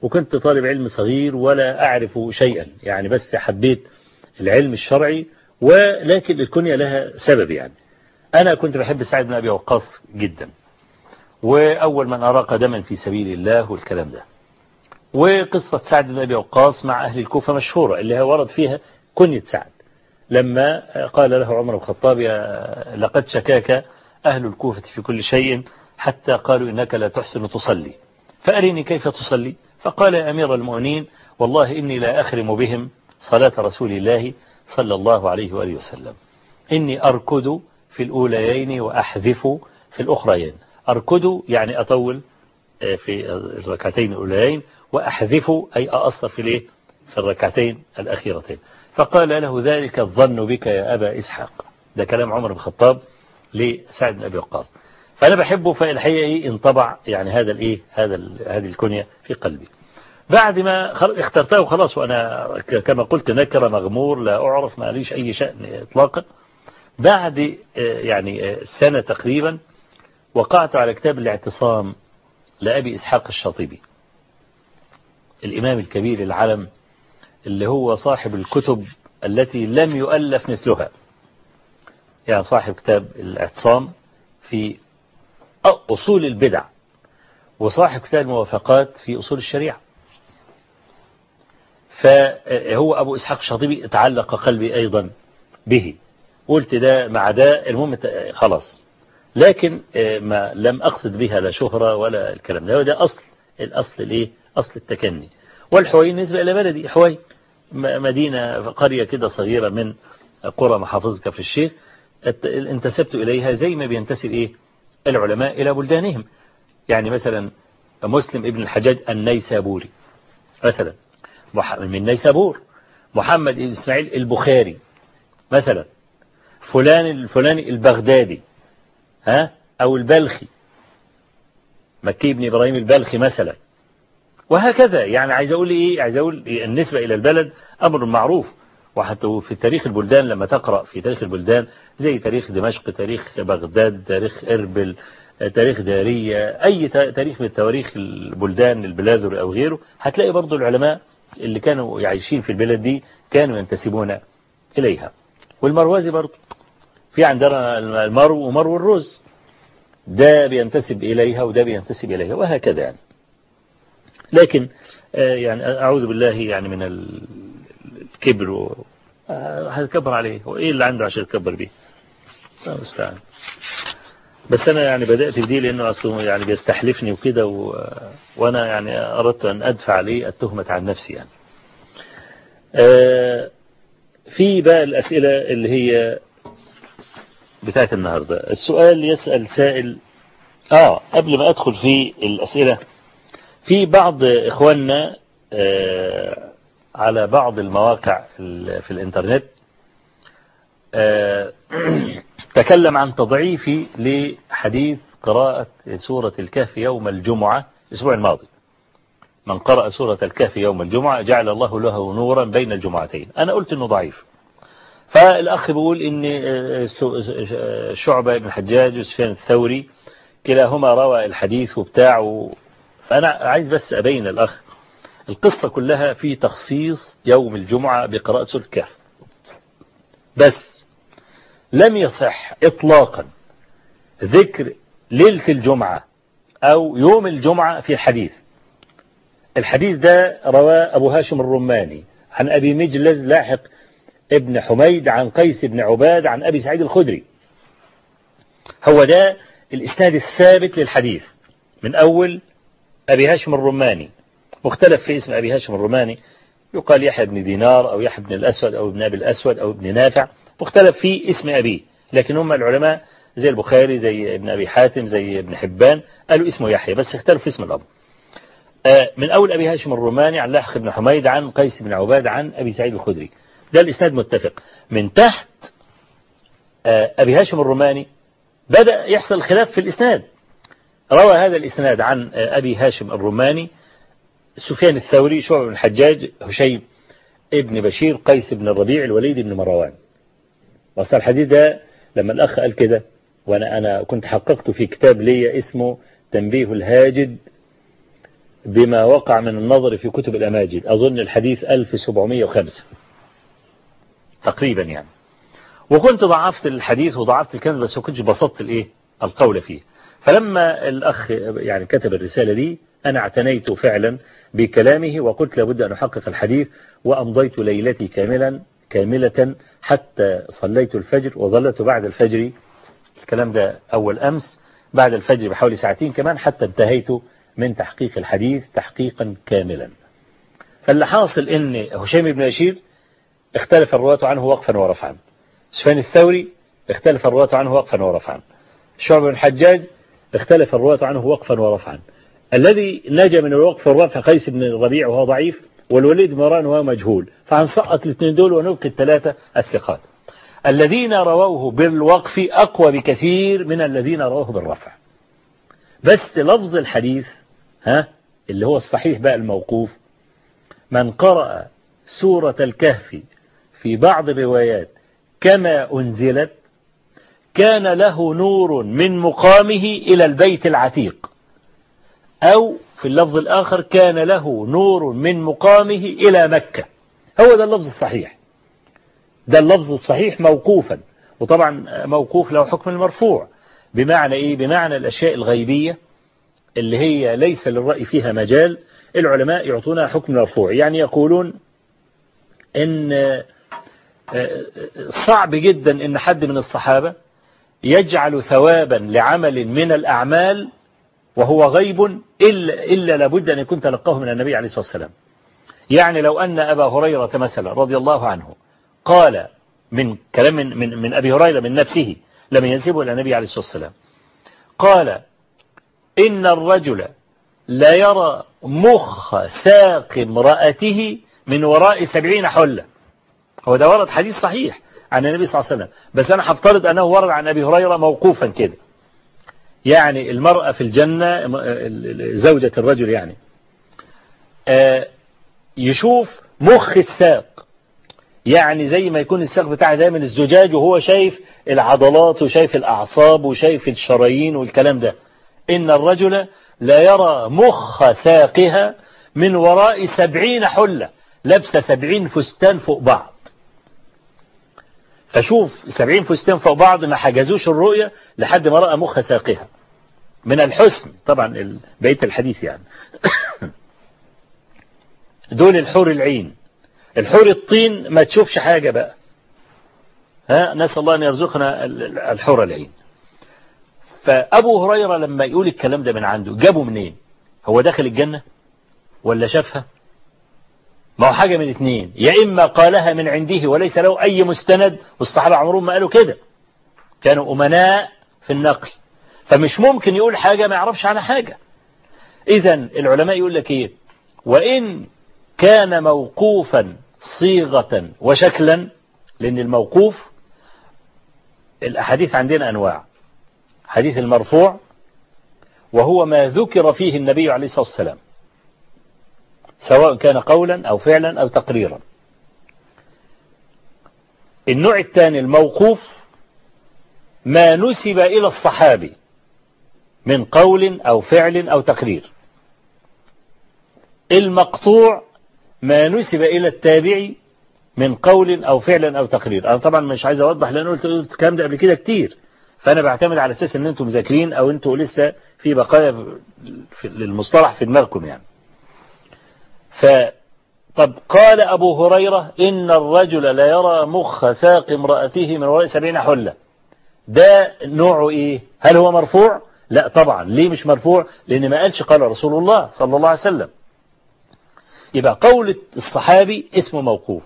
وكنت طالب علم صغير ولا أعرف شيئا. يعني بس حبيت العلم الشرعي ولكن الكنية لها سبب يعني. أنا كنت بحب سعد بن أبي وقاص جدا. وأول من أراق دما في سبيل الله والكلام ده. وقصة سعد بن أبي وقاص مع أهل الكوفة مشهورة اللي ورد فيها كنية سعد. لما قال له عمر بن الخطاب لقد شكاك أهل الكوفة في كل شيء حتى قالوا إنك لا تحسن تصلي. فأريني كيف تصلي؟ فقال يا أمير المؤمنين والله إني لا أخرم بهم صلاة رسول الله صلى الله عليه وآله وسلم. إني أركض في الأوليين وأحذف في الأخريين. أركض يعني أطول في الركعتين الأوليين وأحذف أي أأصر في الإيه؟ في الركعتين الأخيرتين. فقال له ذلك الظن بك يا أبا إسحاق. ده كلام عمر بن الخطاب لسعد بن أبي وقاص. فأنا بحبه فالحقيقة انطبع يعني هذا الإيه؟ هذا هذه الكنية في قلبي. بعد ما اخترته خلاص وأنا كما قلت نكرة مغمور لا أعرف ما ليش أي شأن إطلاقا. بعد يعني سنة تقريبا وقعت على كتاب الاعتصام لأبي إسحاق الشاطبي الإمام الكبير العلم اللي هو صاحب الكتب التي لم يؤلف مثلها. يعني صاحب كتاب الإعتصام في أصول البدع وصاحب كتاب الموافقات في أصول الشريعة. فهو أبو إسحاق الشاطبي تعلق قلبي أيضا به. قلت ده مع ده المهم خلاص. لكن ما لم أقصد بها لا شهرة ولا الكلام ده. ده أصل الأصل الإيه؟ أصل التكني. والحوين نسبة إلى بلدي. حوين مدينة قرية كده صغيرة من قرى محافظة كفر الشيخ. انتسبت إليها زي ما بينتسب إيه؟ العلماء إلى بلدانهم. يعني مثلا مسلم ابن الحجاج النيسابوري مثلا. من نيسابور. محمد إسماعيل البخاري مثلا. فلان الفلاني البغدادي. ها؟ أو البلخي. مكي بن إبراهيم البلخي مثلا. وهكذا يعني عايز أقول إيه؟ عايز أقول إيه؟ النسبة إلى البلد أمر معروف. وحتى في تاريخ البلدان لما تقرأ في تاريخ البلدان زي تاريخ دمشق تاريخ بغداد تاريخ إربل تاريخ دارية أي تاريخ من تواريخ البلدان البلازر أو غيره هتلاقي برضو العلماء اللي كانوا عايشين في البلد دي كانوا ينتسبون إليها. والمروازي برضو. في عندنا المرو ومرو الرز. ده بينتسب إليها وده بينتسب إليها وهكذا يعني. لكن يعني أعوذ بالله يعني من الكبر هتكبر عليه. وإيه اللي عنده عشان يتكبر به مستعان. بس أنا يعني بدأت في دي لأنه أصله يعني بيستحلفني وكده و... وأنا يعني أردت أن أدفع عليه التهمة عن نفسي يعني. آه في بقى الأسئلة اللي هي بتاعت النهاردة. السؤال يسأل سائل. آه قبل ما أدخل في الأسئلة في بعض إخواننا آه على بعض المواقع في الإنترنت آه تكلم عن تضعيفي لحديث قراءة سورة الكهف يوم الجمعة الأسبوع الماضي. من قرأ سورة الكهف يوم الجمعة جعل الله له نورا بين الجمعتين. أنا قلت أنه ضعيف. فالأخ بيقول إن شعبة بن الحجاج وسفيان الثوري كلاهما روى الحديث وبتاع و... فأنا عايز بس أبين الأخ القصة كلها في تخصيص يوم الجمعة بقراءة سورة الكهف. بس لم يصح إطلاقا ذكر ليلة الجمعة أو يوم الجمعة في الحديث. الحديث ده رواه أبو هاشم الرماني عن أبي مجلز لاحق ابن حميد عن قيس بن عباد عن أبي سعيد الخدري. هو ده الإسناد الثابت للحديث. من أول أبي هاشم الرماني. مختلف في اسم أبي هاشم الرماني. يقال يحيى بن دينار أو يحيى بن الأسود أو ابن أبي الأسود أو ابن نافع. مختلف في اسم أبيه لكن هم العلماء زي البخاري زي ابن أبي حاتم زي ابن حبان. قالوا اسمه يحيى بس اختلف في اسم الأب. من أول أبي هاشم الروماني عن لاحق بن حميد عن قيس بن عباد عن أبي سعيد الخدري. ده الإسناد متفق. من تحت أبي هاشم الروماني بدأ يحصل خلاف في الإسناد. روى هذا الإسناد عن أبي هاشم الروماني سفيان الثوري شعب بن الحجاج هشيم ابن بشير قيس بن الربيع الوليد بن مروان. وصل الحديث ده لما الأخ قال كده وأنا أنا كنت حققت في كتاب لي اسمه تنبيه الهاجد بما وقع من النظر في كتب الأماجد. أظن الحديث 1705 تقريبا يعني. وكنت ضعفت الحديث وضعفت الكلام بس ما كنتش بسطت الإيه؟ القول فيه. فلما الأخ يعني كتب الرسالة دي أنا اعتنيت فعلا بكلامه وقلت لابد أن أحقق الحديث وأمضيت ليلتي كاملا كاملة حتى صليت الفجر وظلت بعد الفجر. الكلام ده أول أمس. بعد الفجر بحوالي ساعتين كمان حتى انتهيت من تحقيق الحديث تحقيقا كاملا. فاللي حاصل إن هشام بن بشير اختلف الرواة عنه وقفا ورفعا. سفيان الثوري اختلف الرواة عنه وقفا ورفعا. شعب بن الحجاج اختلف الرواة عنه وقفا ورفعا. الذي نجا من الوقف والرفع قيس بن الربيع وهو ضعيف والوليد مران وهو مجهول. فهنسقط الاثنين دول ونبقي الثلاثة الثقات. الذين رووه بالوقف أقوى بكثير من الذين رووه بالرفع. بس لفظ الحديث ها اللي هو الصحيح بقى الموقوف من قرأ سورة الكهف في بعض الروايات كما أنزلت كان له نور من مقامه إلى البيت العتيق. أو في اللفظ الآخر كان له نور من مقامه إلى مكة. هو ده اللفظ الصحيح. ده اللفظ الصحيح موقوفا. وطبعا موقوف له حكم المرفوع. بمعنى إيه؟ بمعنى الأشياء الغيبية اللي هي ليس للرأي فيها مجال العلماء يعطونها حكم مرفوع. يعني يقولون إن صعب جدا إن حد من الصحابة يجعل ثوابا لعمل من الأعمال وهو غيب إلا, إلا لابد أن يكون تلقاه من النبي عليه الصلاة والسلام. يعني لو أن أبا هريرة مثلا رضي الله عنه قال من كلام من, من, من أبي هريرة من نفسه لم ينسبه إلى النبي عليه الصلاة والسلام. قال إن الرجل لا يرى مخ ساق امرأته من وراء سبعين حلة. هو ده ورد حديث صحيح عن النبي صلى الله عليه وسلم. بس أنا هفترض أنه ورد عن أبي هريرة موقوفا كده. يعني المرأة في الجنة زوجة الرجل يعني. يشوف مخ الساق. يعني زي ما يكون الساق بتاعه دايما الزجاج وهو شايف العضلات وشايف الأعصاب وشايف الشرايين والكلام ده. إن الرجل لا يرى مخ ساقها من وراء سبعين حلة. لابسة سبعين فستان فوق بعض. فشوف سبعين فستان فوق بعض ما حجزوش الرؤية لحد ما رأى مخ ساقها. من الحسن طبعا بقية الحديث يعني. دول الحور العين. الحور الطين ما تشوفش حاجة بقى. ها نسأل الله أن يرزقنا الحور العين. فأبو هريرة لما يقول الكلام ده من عنده جابه منين؟ هو داخل الجنة ولا شافها؟ ما هو حاجة من اثنين يا إما قالها من عنده وليس له أي مستند والصحابة عمرهم ما قالوا كده. كانوا أمناء في النقل. فمش ممكن يقول حاجة ما يعرفش عنها حاجة. إذا العلماء يقول لك إيه؟ وإن كان موقوفا صيغة وشكلا لأن الموقوف الأحاديث عندنا أنواع. حديث المرفوع وهو ما ذكر فيه النبي عليه الصلاة والسلام. سواء كان قولا أو فعلا أو تقريرا. النوع الثاني الموقوف ما نسب إلى الصحابي من قول أو فعل أو تقرير. المقطوع ما نسب إلى التابعي من قول أو فعل أو تقرير. أنا طبعا مش عايز أوضح لأن قلت الكلام ده قبل كده كتير. فأنا بعتمد على أساس أن أنتم مذاكرين أو أنتم لسه في بقايا في للمصطلح في دماغكم يعني. ف طب قال أبو هريرة إن الرجل لا يرى مخ ساق امرأته من وراء سبعين حلة. ده نوعه إيه؟ هل هو مرفوع؟ لا طبعا. ليه مش مرفوع؟ لأن ما قالش قال رسول الله صلى الله عليه وسلم. يبقى قول الصحابي اسمه موقوف.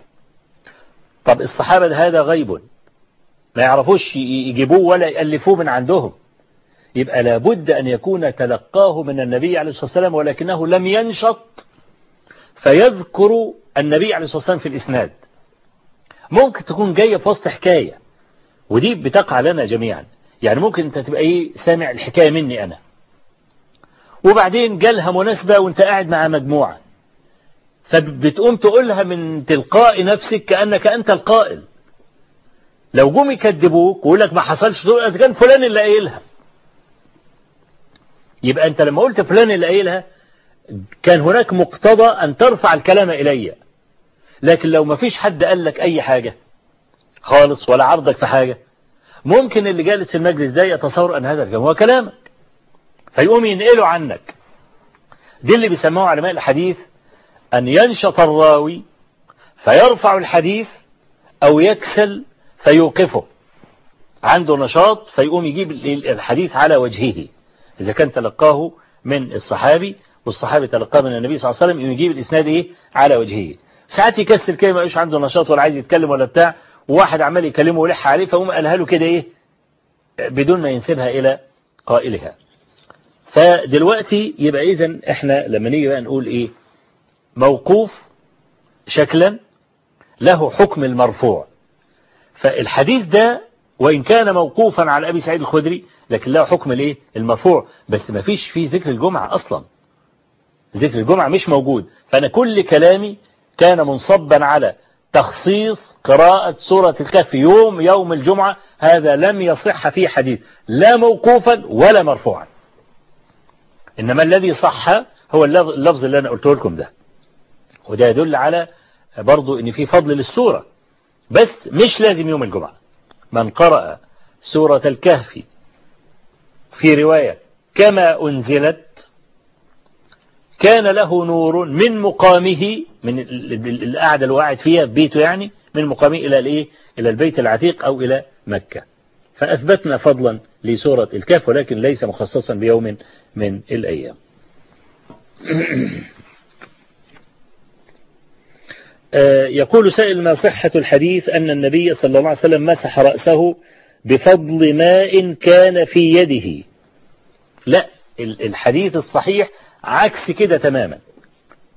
طب الصحابة هذا غيب. ما يعرفوش يجيبوه ولا يألفوه من عندهم. يبقى لابد أن يكون تلقاه من النبي عليه الصلاة والسلام ولكنه لم ينشط فيذكر النبي عليه الصلاة والسلام في الإسناد. ممكن تكون جاية في وسط حكاية ودي بتقع لنا جميعا. يعني ممكن أنت تبقى إيه سامع الحكاية مني أنا. وبعدين جالها مناسبة وأنت قاعد مع مجموعة. فبتقوم تقولها من تلقاء نفسك كأنك أنت القائل. لو جم يكذبوك ويقول لك ما حصلش تقول إذا كان فلان اللي قايلها. يبقى أنت لما قلت فلان اللي قايلها كان هناك مقتضى أن ترفع الكلام إلي. لكن لو ما فيش حد قال لك أي حاجة خالص ولا عرضك في حاجة ممكن اللي جالس المجلس ده يتصور أن هذا الكلام هو كلامك. فيقوم ينقله عنك. دي اللي بيسموه علماء الحديث أن ينشط الراوي فيرفع الحديث أو يكسل فيوقفه. عنده نشاط فيقوم يجيب الحديث على وجهه. إذا كان تلقاه من الصحابي والصحابي تلقاه من النبي صلى الله عليه وسلم يجيب الإسناد إيه؟ على وجهه. ساعات يكسل كده ما عنده نشاط ولا عايز يتكلم ولا بتاع وواحد عمال يكلمه ويلح عليه فقوم قالها له كده إيه؟ بدون ما ينسبها إلى قائلها. فدلوقتي يبقى إذا إحنا لما نيجي بقى نقول إيه؟ موقوف شكلا له حكم المرفوع. فالحديث ده وإن كان موقوفا على أبي سعيد الخدري لكن له حكم الإيه؟ المرفوع. بس ما فيش فيه ذكر الجمعة أصلا. ذكر الجمعة مش موجود. فأنا كل كلامي كان منصبا على تخصيص قراءة سورة الكهف يوم يوم الجمعة. هذا لم يصح فيه حديث لا موقوفا ولا مرفوعا. إنما الذي صح هو اللفظ اللي أنا قلته لكم ده. وده يدل على برضو إن في فضل للسورة. بس مش لازم يوم الجمعة. من قرأ سورة الكهف في رواية كما أنزلت كان له نور من مقامه من القعدة اللي قاعد فيها بيته يعني من مقامه إلى الإيه؟ إلى البيت العتيق أو إلى مكة. فأثبتنا فضلا لسورة الكهف ولكن ليس مخصصا بيوم من الأيام. يقول سائل ما صحة الحديث أن النبي صلى الله عليه وسلم مسح رأسه بفضل ماء كان في يده. لا الحديث الصحيح عكس كده تماما.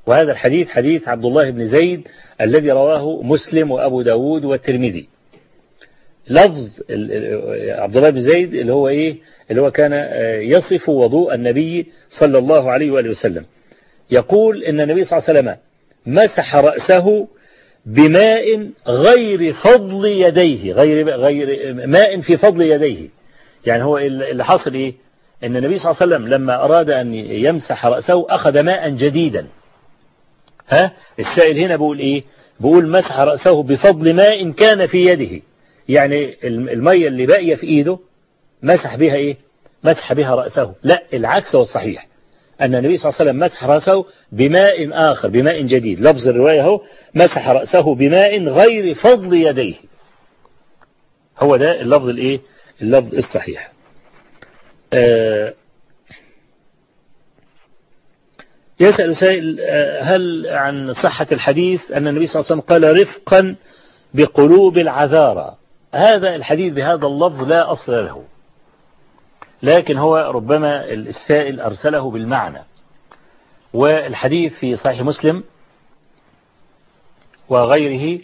وهذا الحديث حديث عبد الله بن زيد الذي رواه مسلم وأبو داود والترمذي. لفظ عبد الله بن زيد اللي هو إيه؟ اللي هو كان يصف وضوء النبي صلى الله عليه وآله وسلم. يقول إن النبي صلى الله عليه وسلم مسح رأسه بماء غير فضل يديه غير غير ماء في فضل يديه. يعني هو اللي حصل إيه؟ أن النبي صلى الله عليه وسلم لما أراد أن يمسح رأسه أخذ ماء جديدا. ها؟ السائل هنا بيقول إيه؟ بيقول مسح رأسه بفضل ماء كان في يده. يعني المية اللي باقية في إيده مسح بها إيه؟ مسح بها رأسه. لا العكس هو الصحيح. أن النبي صلى الله عليه وسلم مسح رأسه بماء آخر بماء جديد. لفظ الرواية هو مسح رأسه بماء غير فضل يديه. هو ده اللفظ الإيه؟ اللفظ الصحيح. يسأل سائل هل عن صحة الحديث أن النبي صلى الله عليه وسلم قال رفقا بقلوب العذارى؟ هذا الحديث بهذا اللفظ لا أصل له. لكن هو ربما السائل أرسله بالمعنى. والحديث في صحيح مسلم وغيره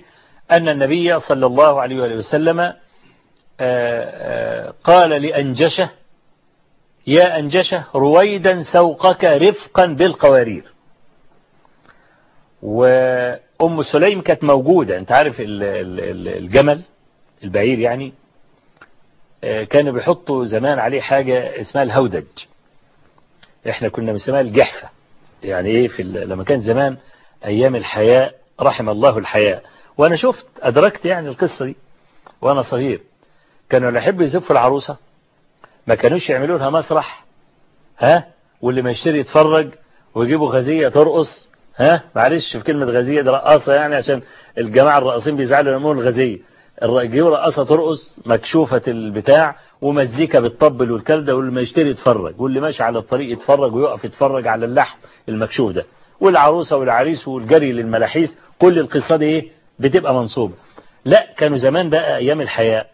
أن النبي صلى الله عليه وسلم قال لأنجشه يا أنجشة رويدا سوقك رفقا بالقوارير. وأم سليم كانت موجودة أنت عارف الجمل البعير يعني كانوا بيحطوا زمان عليه حاجة اسمها الهودج. إحنا كنا بنسميها الجحفة. يعني إيه في لما كان زمان أيام الحياء رحم الله الحياء وأنا شفت أدركت يعني القصة دي وأنا صغير. كانوا اللي يحبوا يزفوا العروسة. ما كانوش يعملوا لها مسرح ها؟ واللي ما يشتري يتفرج ويجيبوا غزية ترقص ها؟ معلش في كلمة غزية دي رقاصة يعني عشان الجماعة الراقصين بيزعلوا يقولون الغزية الجيب رقصة ترقص مكشوفة البتاع ومزيكا بتطبل والكلام ده واللي ما يشتري يتفرج واللي ماشي على الطريق يتفرج ويقف يتفرج على اللحم المكشوف ده. والعروسة والعريس والجري للملاحيس كل القصة دي إيه؟ بتبقى منصوبة. لا كانوا زمان بقى أيام الحياء.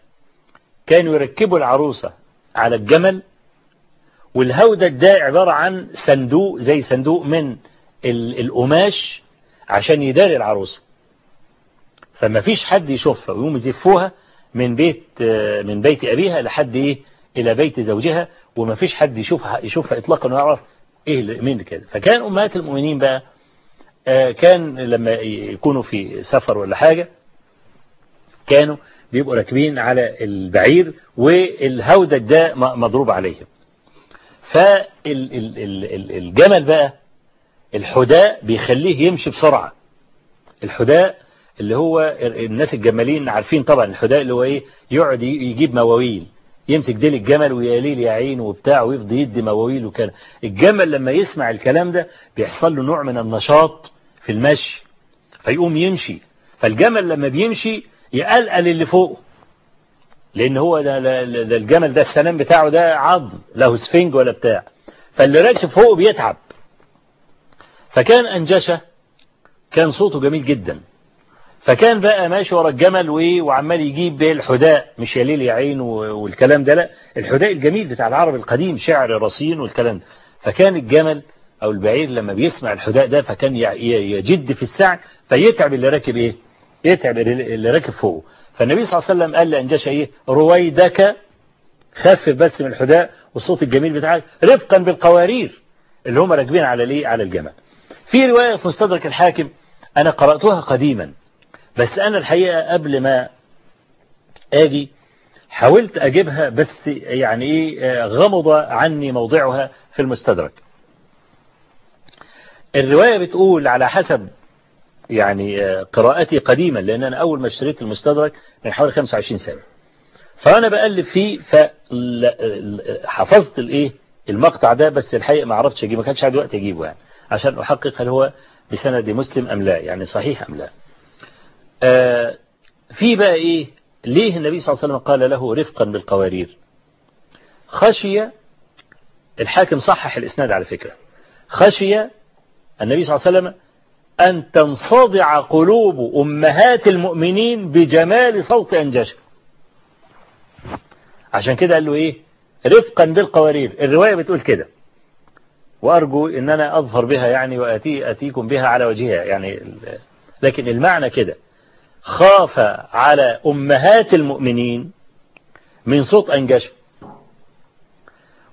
كانوا يركبوا العروسة على الجمل. والهودج ده عبارة عن صندوق زي صندوق من القماش عشان يداري العروسة. فما فيش حد يشوفها ويقوم يزفوها من بيت من بيت أبيها لحد إيه؟ إلى بيت زوجها. وما فيش حد يشوفها يشوفها إطلاقا ويعرف إيه مين كده. فكان أمهات المؤمنين بقى كان لما يكونوا في سفر ولا حاجة كانوا بيبقوا راكبين على البعير والهودج ده مضروب عليهم. فالجمل بقى الحداء بيخليه يمشي بسرعة. الحداء اللي هو الناس الجمالين عارفين طبعا الحداء اللي هو إيه يقعد يجيب مواويل. يمسك ديل الجمل ويليل يا عين وبتاع ويفضل يدي مواويل وكده. الجمل لما يسمع الكلام ده بيحصل له نوع من النشاط في المشي فيقوم يمشي. فالجمل لما بيمشي يقلقل اللي فوقه لأن هو ده, ده الجمل ده السنام بتاعه ده عظم له سفنج ولا بتاع. فاللي راكب فوقه بيتعب. فكان أنجشة كان صوته جميل جدا. فكان بقى ماشي ورا الجمل وعمال يجيب الحداء مش يا ليل يا عين والكلام ده لا. الحداء الجميل بتاع العرب القديم شعر رصين والكلام ده. فكان الجمل أو البعير لما بيسمع الحداء ده فكان يجد في السعي فيتعب اللي راكب إيه؟ يتعب اللي راكب فوقه. فالنبي صلى الله عليه وسلم قال لأنجشة إيه رويدك خفف بس من الحداء والصوت الجميل بتاعك رفقا بالقوارير اللي هم راكبين على الإيه؟ على الجمل في رواية في مستدرك الحاكم أنا قرأتها قديما بس أنا الحقيقة قبل ما أجي حاولت أجيبها بس يعني إيه غمض عني موضعها في المستدرك. الرواية بتقول على حسب يعني قراءتي قديما لأن أنا أول ما اشتريت المستدرك من حوالي 25 سنة. فأنا بقلب فيه فحفظت الإيه؟ المقطع ده بس الحقيقة ما عرفتش أجيبه ما كانش عندي وقت أجيبه يعني عشان أحقق هل هو بسند مسلم أم لا يعني صحيح أم لا. آه في بقى إيه؟ ليه النبي صلى الله عليه وسلم قال له رفقا بالقوارير؟ خشي الحاكم صحح الإسناد على فكرة. خشي النبي صلى الله عليه وسلم أن تنصدع قلوب أمهات المؤمنين بجمال صوت أنجشه عشان كده قال له إيه؟ رفقا بالقوارير. الرواية بتقول كده. وأرجو أن أنا أظفر بها يعني وأتي أتيكم بها على وجهها. يعني لكن المعنى كده. خاف على أمهات المؤمنين من صوت أنجشه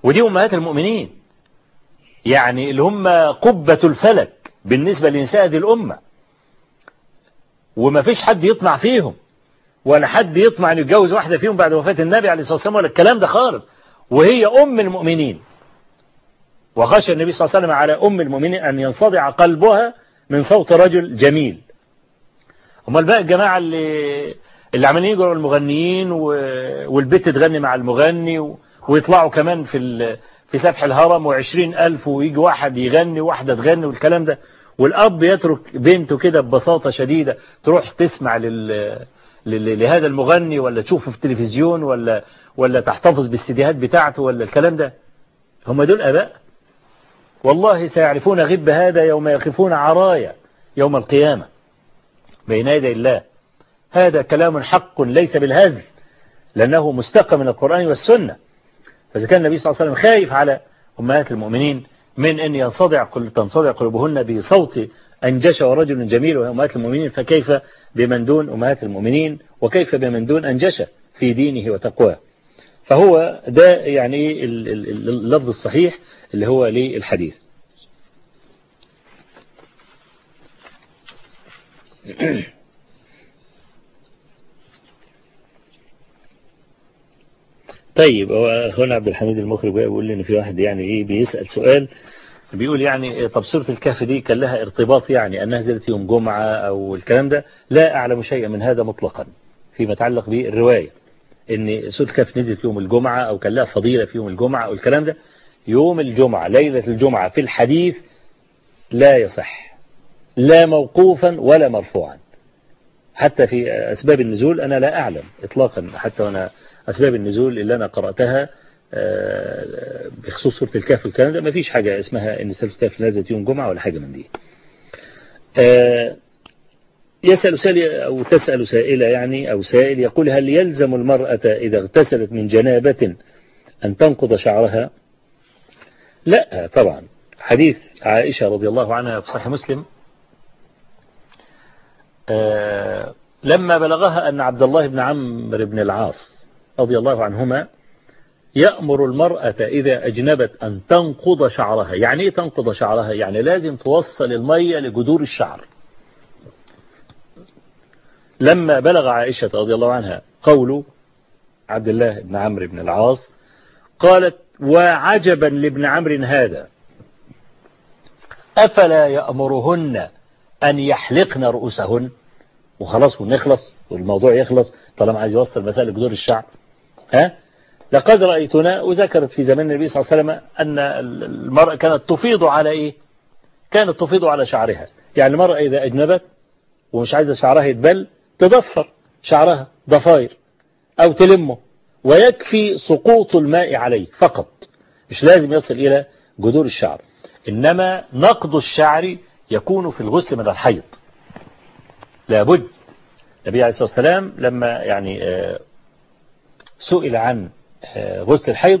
ودي أمهات المؤمنين. يعني اللي هم قبة الفلك. بالنسبة لنساء هذه الأمة وما فيش حد يطمع فيهم ولا حد يطمع أن يتجوز واحدة فيهم بعد وفاة النبي عليه الصلاة والسلام ولا الكلام ده خالص وهي أم المؤمنين وخشى النبي صلى الله عليه وسلم على أم المؤمنين أن ينصدع قلبها من صوت رجل جميل أمال بقى الجماعة اللي اللي عمالين يجروا المغنيين. والبت تغني مع المغني. ويطلعوا كمان في. في سفح الهرم وعشرين ألف ويجي واحد يغني واحدة تغني والكلام ده. والأب يترك بنته كده ببساطة شديدة تروح تسمع لل... لهذا المغني ولا تشوفه في التلفزيون ولا ولا تحتفظ بالسيديهات بتاعته ولا الكلام ده. هم دول أباء. والله سيعرفون غب هذا يوم يقفون عرايا يوم القيامة. بين يدي الله. هذا كلام حق ليس بالهزل لأنه مستقى من القرآن والسنة. فإذا كان النبي صلى الله عليه وسلم خايف على أمهات المؤمنين من أن ينصدع تنصدع قلوبهن بصوت أنجش ورجل جميل وهي أمهات المؤمنين فكيف بمن دون أمهات المؤمنين؟ وكيف بمن دون أنجش في دينه وتقواه؟ فهو ده يعني اللفظ الصحيح اللي هو للحديث. طيب أخونا عبد الحميد المخرج بيقول لي إن في واحد يعني إيه بيسأل سؤال بيقول يعني طب سوره الكهف دي كان لها ارتباط يعني أنها نزلت يوم جمعة أو الكلام ده؟ لا أعلم شيئا من هذا مطلقا فيما يتعلق بالرواية إن سوره الكهف نزلت يوم الجمعة أو كان لها فضيلة في يوم الجمعة أو الكلام ده يوم الجمعة ليلة الجمعة في الحديث لا يصح لا موقوفا ولا مرفوعا. حتى في أسباب النزول أنا لا أعلم إطلاقا حتى وأنا أسباب النزول اللي أنا قرأتها بخصوص سورة الكهف والكلام ده ما فيش حاجة اسمها إن سورة الكهف نزلت يوم جمعة ولا حاجة من دي. يسأل سائل أو تسأل سائلة يعني أو سائل يقول هل يلزم المرأة إذا اغتسلت من جنابة أن تنقض شعرها؟ لا طبعا. حديث عائشة رضي الله عنها في صحيح مسلم آه لما بلغها أن عبد الله بن عمرو بن العاص رضي الله عنهما يأمر المرأة إذا أجنبت أن تنقض شعرها. يعني إيه تنقض شعرها؟ يعني لازم توصل المية لجذور الشعر. لما بلغ عائشة رضي الله عنها قول عبد الله بن عمرو بن العاص قالت وعجبا لابن عمرو هذا أفلا يأمرهن أن يحلقن رؤوسهن. وخلاص ونخلص والموضوع يخلص طالما عايز يوصل مسائل جذور الشعر ها؟ لقد رأيتنا وذكرت في زمان النبي صلى الله عليه وسلم أن المرأة كانت تفيض على إيه؟ كانت تفيض على شعرها. يعني المرأة إذا أجنبت ومش عايزة شعرها يتبل تضفر شعرها ضفاير أو تلمه ويكفي سقوط الماء عليه فقط. مش لازم يصل إلى جذور الشعر. إنما نقض الشعر يكون في الغسل من الحيض. لابد النبي عليه الصلاة والسلام لما يعني سئل عن غسل الحيض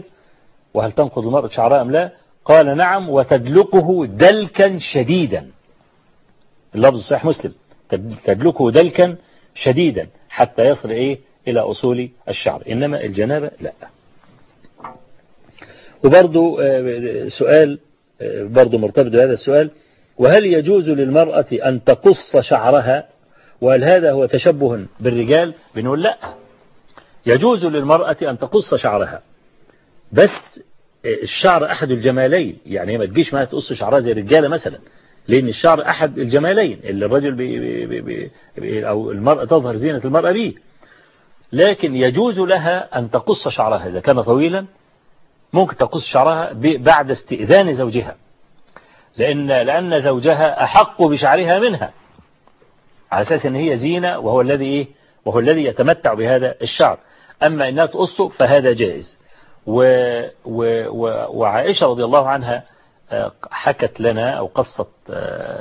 وهل تنقض المرأة شعرها أم لا؟ قال نعم وتدلكه دلكا شديدا. اللفظ صحيح مسلم. تدلكه دلكا شديدا حتى يصل إيه؟ إلى أصول الشعر. إنما الجنابة لا. وبرضو سؤال برضو مرتبط بهذا السؤال. وهل يجوز للمرأة أن تقص شعرها؟ وهل هذا هو تشبه بالرجال؟ بنقول لا. يجوز للمرأة أن تقص شعرها. بس الشعر أحد الجمالين. يعني ما تجيش ما تقص شعرها زي الرجالة مثلا. لأن الشعر أحد الجمالين اللي الرجل بي بي بي بي أو المرأة تظهر زينة المرأة به لكن يجوز لها أن تقص شعرها. إذا كان طويلا ممكن تقص شعرها بعد استئذان زوجها. لأن لأن زوجها أحق بشعرها منها. على أساس أن هي زينة وهو الذي إيه؟ وهو الذي يتمتع بهذا الشعر. أما أنها تقصه فهذا جائز. و و و وعائشة رضي الله عنها حكت لنا أو قصت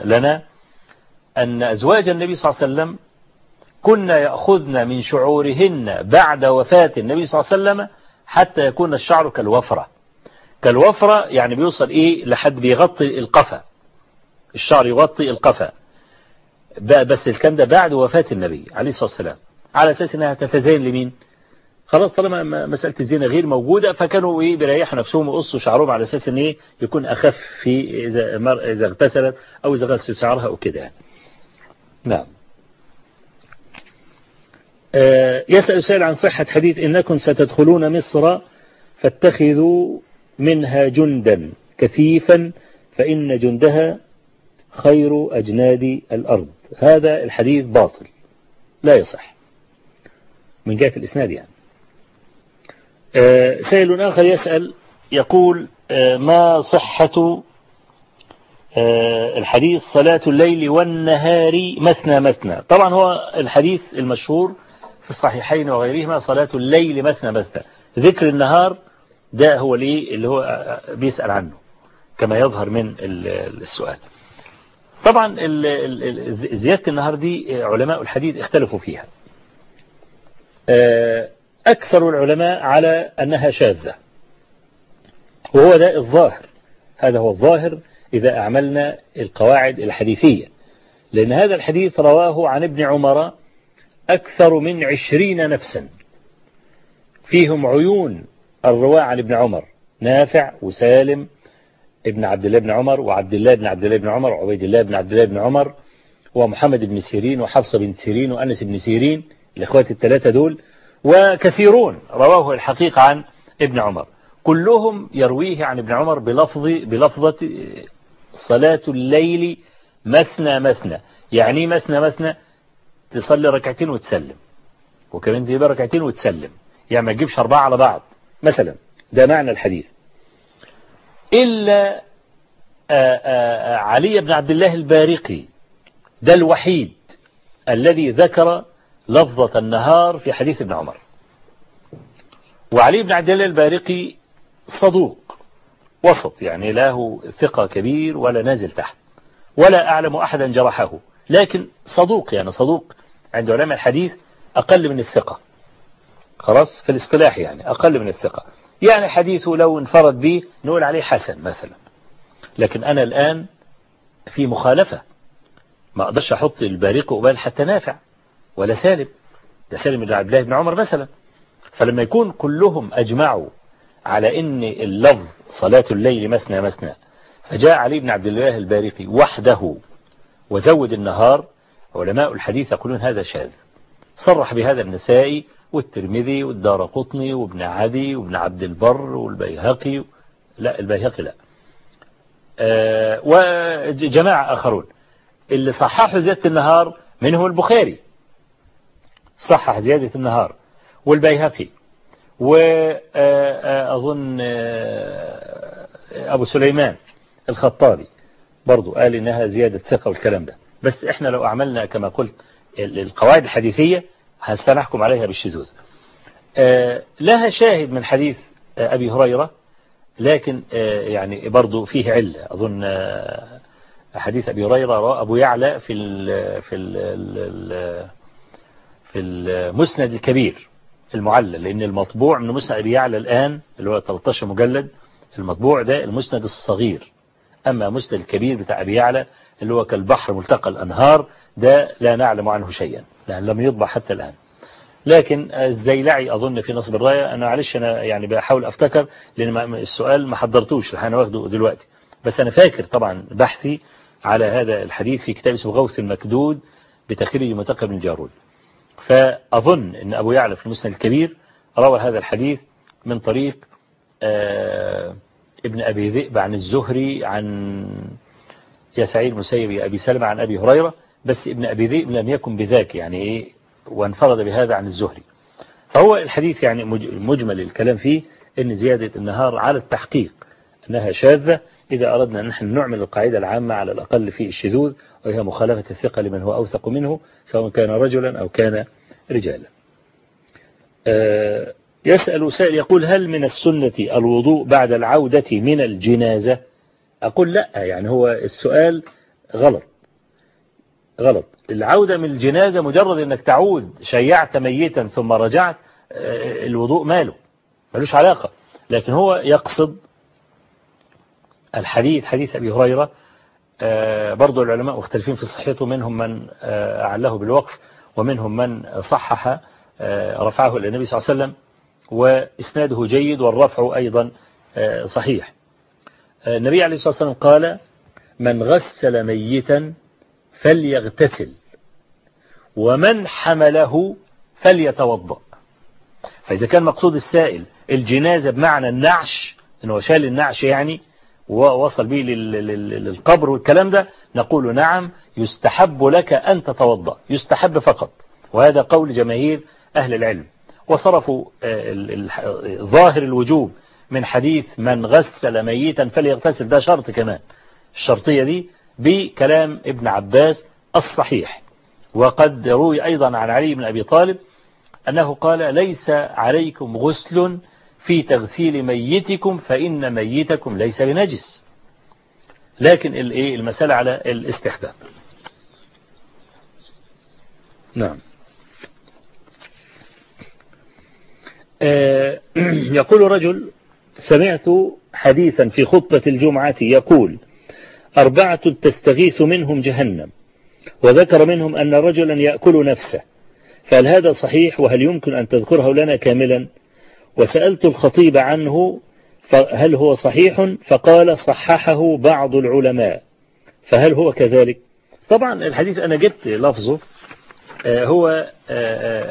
لنا أن أزواج النبي صلى الله عليه وسلم كنا يأخذن من شعورهن بعد وفاة النبي صلى الله عليه وسلم حتى يكون الشعر كالوفرة. كالوفرة يعني بيوصل إيه لحد بيغطي القفا. الشعر يغطي القفا. بس الكلام ده بعد وفاة النبي عليه الصلاة والسلام. على أساس أنها تتزين لمين؟ خلاص طالما مسألة الزينة غير موجودة فكانوا إيه بيريحوا نفسهم ويقصوا شعرهم على أساس أن إيه يكون أخف في إذا مر إذا اغتسلت أو إذا غسلت شعرها أو كده. نعم. آه يسأل سائل عن صحة حديث إنكم ستدخلون مصر فاتخذوا منها جندا كثيفا فإن جندها خير أجناد الأرض. هذا الحديث باطل لا يصح. من جهة الإسناد يعني. آه سائل آخر يسأل يقول آه ما صحة آه الحديث صلاة الليل والنهار مثنى مثنى؟ طبعا هو الحديث المشهور في الصحيحين وغيرهما صلاة الليل مثنى مثنى. ذكر النهار ده هو ليه اللي هو بيسأل عنه كما يظهر من السؤال. طبعا زيادة النهار دي علماء الحديث اختلفوا فيها. أكثر العلماء على أنها شاذة. وهو ده الظاهر. هذا هو الظاهر إذا أعملنا القواعد الحديثية. لأن هذا الحديث رواه عن ابن عمر أكثر من عشرين نفسا. فيهم عيون الرواة عن ابن عمر نافع وسالم ابن عبد الله بن عمر وعبد الله بن عبد الله بن عمر وعبيد الله بن عبد الله بن عمر ومحمد بن سيرين وحفصة بن سيرين وأنس بن سيرين الإخوات الثلاثة دول وكثيرون رواه الحقيقة عن ابن عمر. كلهم يرويه عن ابن عمر بلفظ بلفظة صلاة الليل مثنى مثنى. يعني مثنى مثنى؟ تصلي ركعتين وتسلم. وكمان تجيب ركعتين وتسلم. يعني ما تجيبش أربعة على بعض. مثلا ده معنى الحديث. إلا آآ آآ علي بن عبد الله البارقي ده الوحيد الذي ذكر لفظة النهار في حديث ابن عمر. وعلي بن عبد الله البارقي صدوق وسط يعني له ثقة كبير ولا نازل تحت ولا أعلم أحدا جرحه لكن صدوق يعني صدوق عند علماء الحديث أقل من الثقة. خلاص في الاصطلاح يعني أقل من الثقة. يعني حديثه لو انفرد به نقول عليه حسن مثلا. لكن أنا الآن في مخالفة. ما أقدرش أحط البارق قبال حتى نافع ولا سالم. ده سالم بن عبد الله بن عمر مثلا. فلما يكون كلهم أجمعوا على أن اللفظ صلاة الليل مثنى مثنى فجاء علي بن عبد الله البارقي وحده وزود النهار علماء الحديث يقولون هذا شاذ. صرح بهذا النسائي والترمذي والدار قطني وابن عدي وابن عبد البر والبيهقي. لا البيهقي لا. آه وجماعة آخرون. اللي صححوا زيادة النهار منهم البخاري. صحح زيادة النهار. والبيهقي. وأظن أبو سليمان الخطابي. برضو قال إنها زيادة ثقة والكلام ده. بس إحنا لو أعملنا كما قلت القواعد الحديثية سنحكم عليها بالشذوذ. لها شاهد من حديث أبي هريرة لكن يعني برضو فيه علة. أظن حديث أبي هريرة رواه أبو يعلى في في في المسند الكبير المعلل لأن المطبوع من مسند أبي يعلى الآن اللي هو 13 مجلد المطبوع ده المسند الصغير. أما مسند الكبير بتاع أبي يعلى اللي هو كالبحر ملتقى الأنهار ده لا نعلم عنه شيئا لأن لم يطبع حتى الآن. لكن الزيلعي أظن في نصب الراية أنا معلش أنا يعني بحاول أفتكر لأن السؤال ما حضرتوش أنا واخده دلوقتي. بس أنا فاكر طبعا بحثي على هذا الحديث في كتاب اسمه غوث المكدود بتخريج متقى بن الجارود فأظن أن أبو يعلى في المسند الكبير روى هذا الحديث من طريق ابن أبي ذئب عن الزهري عن يا سعيد المسيب يا أبي سلمة عن أبي هريرة. بس ابن أبي ذئب لم يكن بذاك يعني إيه وانفرد بهذا عن الزهري. فهو الحديث يعني مجمل الكلام فيه أن زيادة النهار على التحقيق أنها شاذة. إذا أردنا أن نحن نعمل القاعدة العامة على الأقل في الشذوذ وهي مخالفة الثقة لمن هو أوثق منه سواء كان رجلا أو كان رجالا. يسأل سائل يقول هل من السنة الوضوء بعد العودة من الجنازة؟ أقول لا يعني هو السؤال غلط. غلط. العودة من الجنازة مجرد أنك تعود شيعت ميتا ثم رجعت الوضوء ماله ملوش علاقة. لكن هو يقصد الحديث حديث أبي هريرة برضو العلماء مختلفين في صحته منهم من أعله بالوقف ومنهم من صحح رفعه إلى النبي صلى الله عليه وسلم وإسناده جيد والرفع أيضا صحيح. النبي عليه الصلاة والسلام قال من غسل ميتا فليغتسل ومن حمله فليتوضأ. فإذا كان مقصود السائل الجنازة بمعنى النعش أنه شال النعش يعني ووصل به للقبر والكلام ده نقول نعم يستحب لك أن تتوضأ يستحب فقط. وهذا قول جماهير أهل العلم. وصرفوا ظاهر الوجوب من حديث من غسل ميتا فليغتسل ده شرط كمان. الشرطية دي بكلام ابن عباس الصحيح. وقد روي أيضا عن علي بن أبي طالب أنه قال ليس عليكم غسل في تغسيل ميتكم فإن ميتكم ليس بنجس. لكن المسألة على الاستحباب. نعم. يقول رجل سمعت حديثا في خطبة الجمعة يقول أربعة تستغيث منهم جهنم وذكر منهم أن رجلا يأكل نفسه فهل هذا صحيح؟ وهل يمكن أن تذكره لنا كاملا؟ وسألت الخطيب عنه هل هو صحيح؟ فقال صححه بعض العلماء. فهل هو كذلك؟ طبعا الحديث أنا جبت لفظه هو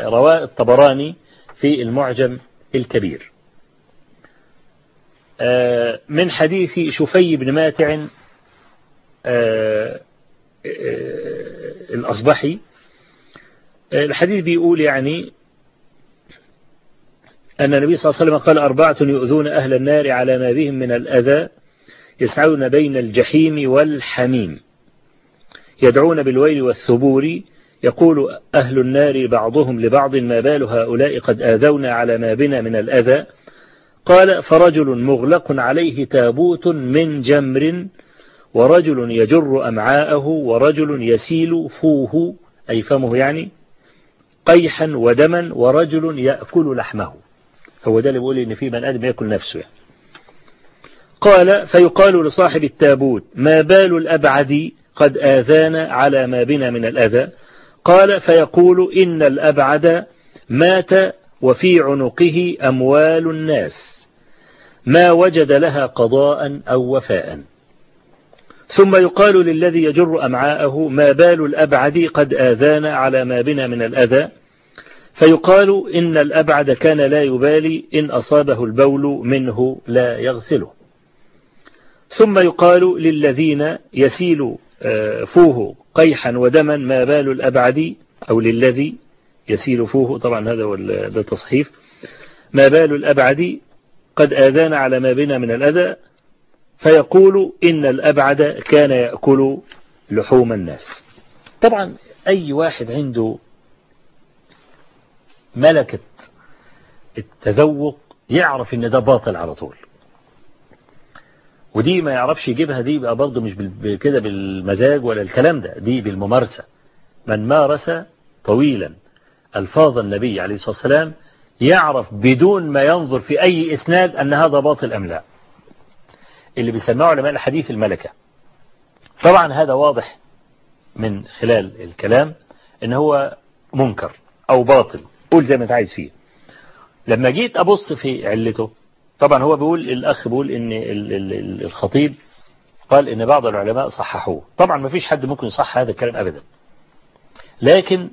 رواء الطبراني في المعجم الكبير. من حديث شفي بن ماتع الأصبحي. الحديث بيقول يعني أن النبي صلى الله عليه وسلم قال أربعة يؤذون أهل النار على ما بهم من الأذى يسعون بين الجحيم والحميم يدعون بالويل والثبور يقول أهل النار بعضهم لبعض ما بال هؤلاء قد آذونا على ما بنا من الأذى. قال فرجل مغلق عليه تابوت من جمر ورجل يجر أمعاءه ورجل يسيل فوه أي فمه يعني قيحا ودما ورجل يأكل لحمه. هو ده اللي بيقول إن في من آدم يأكل نفسه يعني. قال فيقال لصاحب التابوت ما بال الأبعد قد آذانا على ما بنا من الأذى. قال فيقول إن الأبعد مات وفي عنقه أموال الناس ما وجد لها قضاء أو وفاء. ثم يقال للذي يجر أمعاءه ما بال الأبعد قد آذانا على ما بنا من الأذى. فيقال إن الأبعد كان لا يبالي إن أصابه البول منه لا يغسله. ثم يقال للذين يسيل فوه قيحا ودما ما بال الأبعد أو للذي يسيل فوه. طبعا هذا هو التصحيف. ما بال الأبعد قد آذانا على ما بنا من الأذى فيقول إن الأبعد كان يأكل لحوم الناس. طبعا أي واحد عنده ملكة التذوق يعرف إن ده باطل على طول. ودي ما يعرفش يجيبها دي بقى برضه مش كده بالمزاج ولا الكلام ده دي بالممارسة. من مارس طويلا ألفاظ النبي عليه الصلاة والسلام يعرف بدون ما ينظر في أي إسناد أن هذا باطل أم لا. اللي بيسمعوا علماء الحديث الملكة. طبعا هذا واضح من خلال الكلام إن هو منكر أو باطل. قول زي ما أنت عايز فيه. لما جيت أبص في علته طبعا هو بيقول الأخ بيقول إن الخطيب قال إن بعض العلماء صححوه. طبعا ما فيش حد ممكن يصح هذا الكلام ابدا. لكن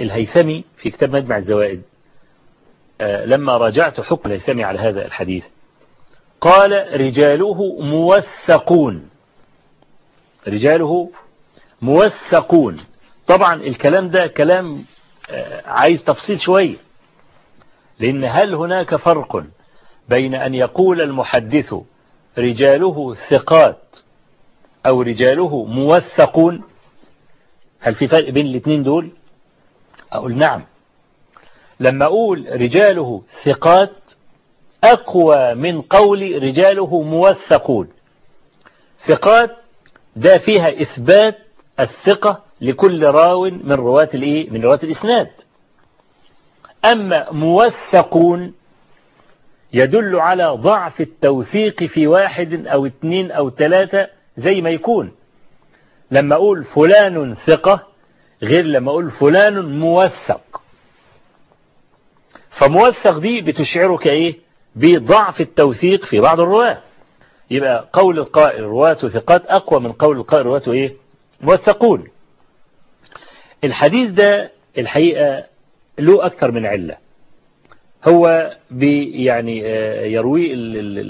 الهيثمي في كتاب مجمع الزوائد لما راجعت حكم الهيثمي على هذا الحديث قال رجاله موثقون. رجاله موثقون. طبعا الكلام ده كلام عايز تفصيل شوية لأن هل هناك فرق بين أن يقول المحدث رجاله ثقات أو رجاله موثقون؟ هل في فرق بين الاثنين دول؟ أقول نعم. لما أقول رجاله ثقات أقوى من قول رجاله موثقون. ثقات ده فيها إثبات الثقة لكل راو من رواة الإيه؟ من رواة الإسناد. أما موثقون يدل على ضعف التوثيق في واحد أو اثنين أو ثلاثة زي ما يكون. لما أقول فلان ثقة غير لما أقول فلان موثق. فموثق دي بتشعرك إيه؟ بضعف التوثيق في بعض الرواة. يبقى قول القائل رواة ثقات أقوى من قول القائل رواة إيه؟ موثقون. الحديث ده الحقيقة له أكثر من علة. هو يعني يروي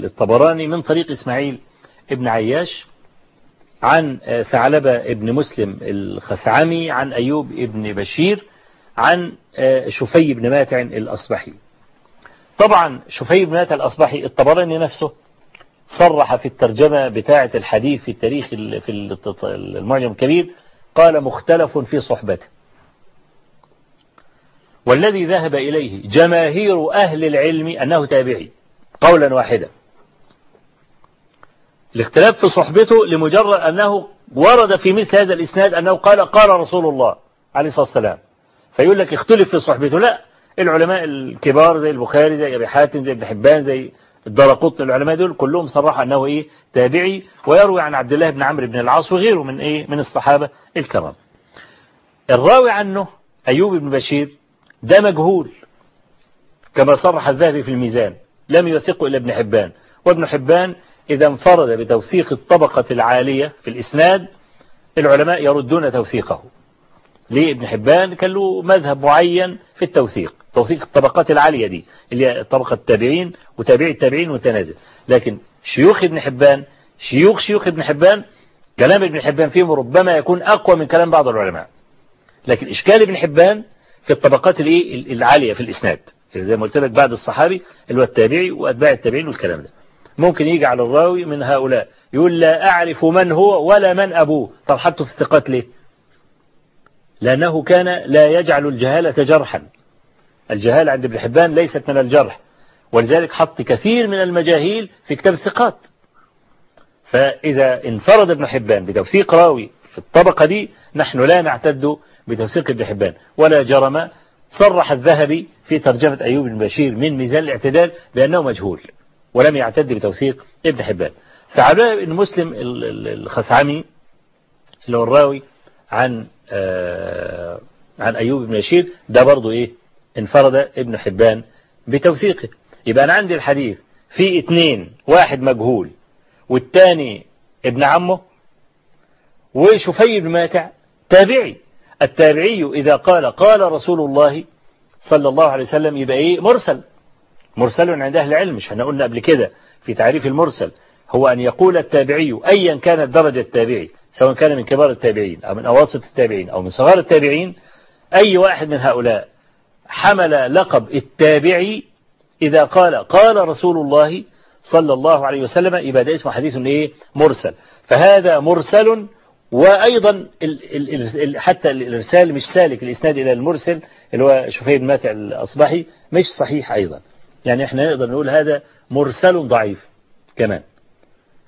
الطبراني من طريق إسماعيل ابن عياش عن ثعلبة ابن مسلم الخثعمي عن أيوب ابن بشير عن شفي بن ماتع الأصبحي. طبعا شفي بن ماتع الأصبحي الطبراني نفسه صرح في الترجمة بتاعة الحديث في التاريخ في المعجم الكبير قال مختلف في صحبته. والذي ذهب إليه جماهير أهل العلم أنه تابعي قولا واحدا. الاختلاف في صحبته لمجرد أنه ورد في مثل هذا الإسناد أنه قال قال رسول الله عليه الصلاة والسلام. فيقول لك اختلف في صحبته. لا العلماء الكبار زي البخاري زي أبي حاتم زي ابن حبان زي الدرقطني العلماء دول كلهم صرحوا أنه إيه تابعي. ويروي عن عبد الله بن عمرو بن العاص وغيره من إيه من الصحابة الكرام. الراوي عنه أيوب بن بشير ده مجهول كما صرح الذهبي في الميزان لم يثق إلا ابن حبان. وابن حبان إذا انفرد بتوثيق الطبقة العالية في الإسناد العلماء يردون توثيقه. ليه ابن حبان؟ كان له مذهب معين في التوثيق توثيق الطبقات العالية دي اللي هي طبقة التابعين وتابعي التابعين والتنازل. لكن شيوخ ابن حبان شيوخ شيوخ ابن حبان كلام ابن حبان فيهم ربما يكون أقوى من كلام بعض العلماء. لكن إشكال ابن حبان في الطبقات الايه؟ العالية في الإسناد. زي ما قلت لك بعد الصحابي اللي هو التابعي وأتباع التابعين والكلام ده. ممكن يجي على الراوي من هؤلاء يقول لا أعرف من هو ولا من أبوه. طب حطه في الثقات ليه؟ لأنه كان لا يجعل الجهالة جرحا. الجهالة عند ابن حبان ليست من الجرح. ولذلك حط كثير من المجاهيل في كتاب الثقات. فإذا انفرد ابن حبان بتوثيق راوي في الطبقة دي نحن لا نعتد بتوثيق ابن حبان ولا جرم صرح الذهبي في ترجمة أيوب بن بشير من ميزان الاعتدال بأنه مجهول ولم يعتد بتوثيق ابن حبان. فعباء بن مسلم الخثعمي اللي هو الراوي عن آه عن أيوب بن بشير ده برضه إيه؟ انفرد ابن حبان بتوثيقه. يبقى أنا عندي الحديث في اتنين واحد مجهول والتاني ابن عمه وشفي بن ماتع تابعي. التابعي إذا قال قال رسول الله صلى الله عليه وسلم يبقى إيه؟ مرسل. مرسل عند أهل العلم مش إحنا قلنا قبل كده في تعريف المرسل. هو أن يقول التابعي أيا كانت درجة التابعي سواء كان من كبار التابعين أو من أواسط التابعين أو من صغار التابعين أي واحد من هؤلاء حمل لقب التابعي إذا قال قال رسول الله صلى الله عليه وسلم يبقى ده اسمه حديث إيه؟ مرسل. فهذا مرسل وأيضا حتى الإرسال مش سالك الإسناد إلى المرسل اللي هو شفي بن ماتع الأصبحي مش صحيح أيضا. يعني إحنا نقدر نقول هذا مرسل ضعيف كمان.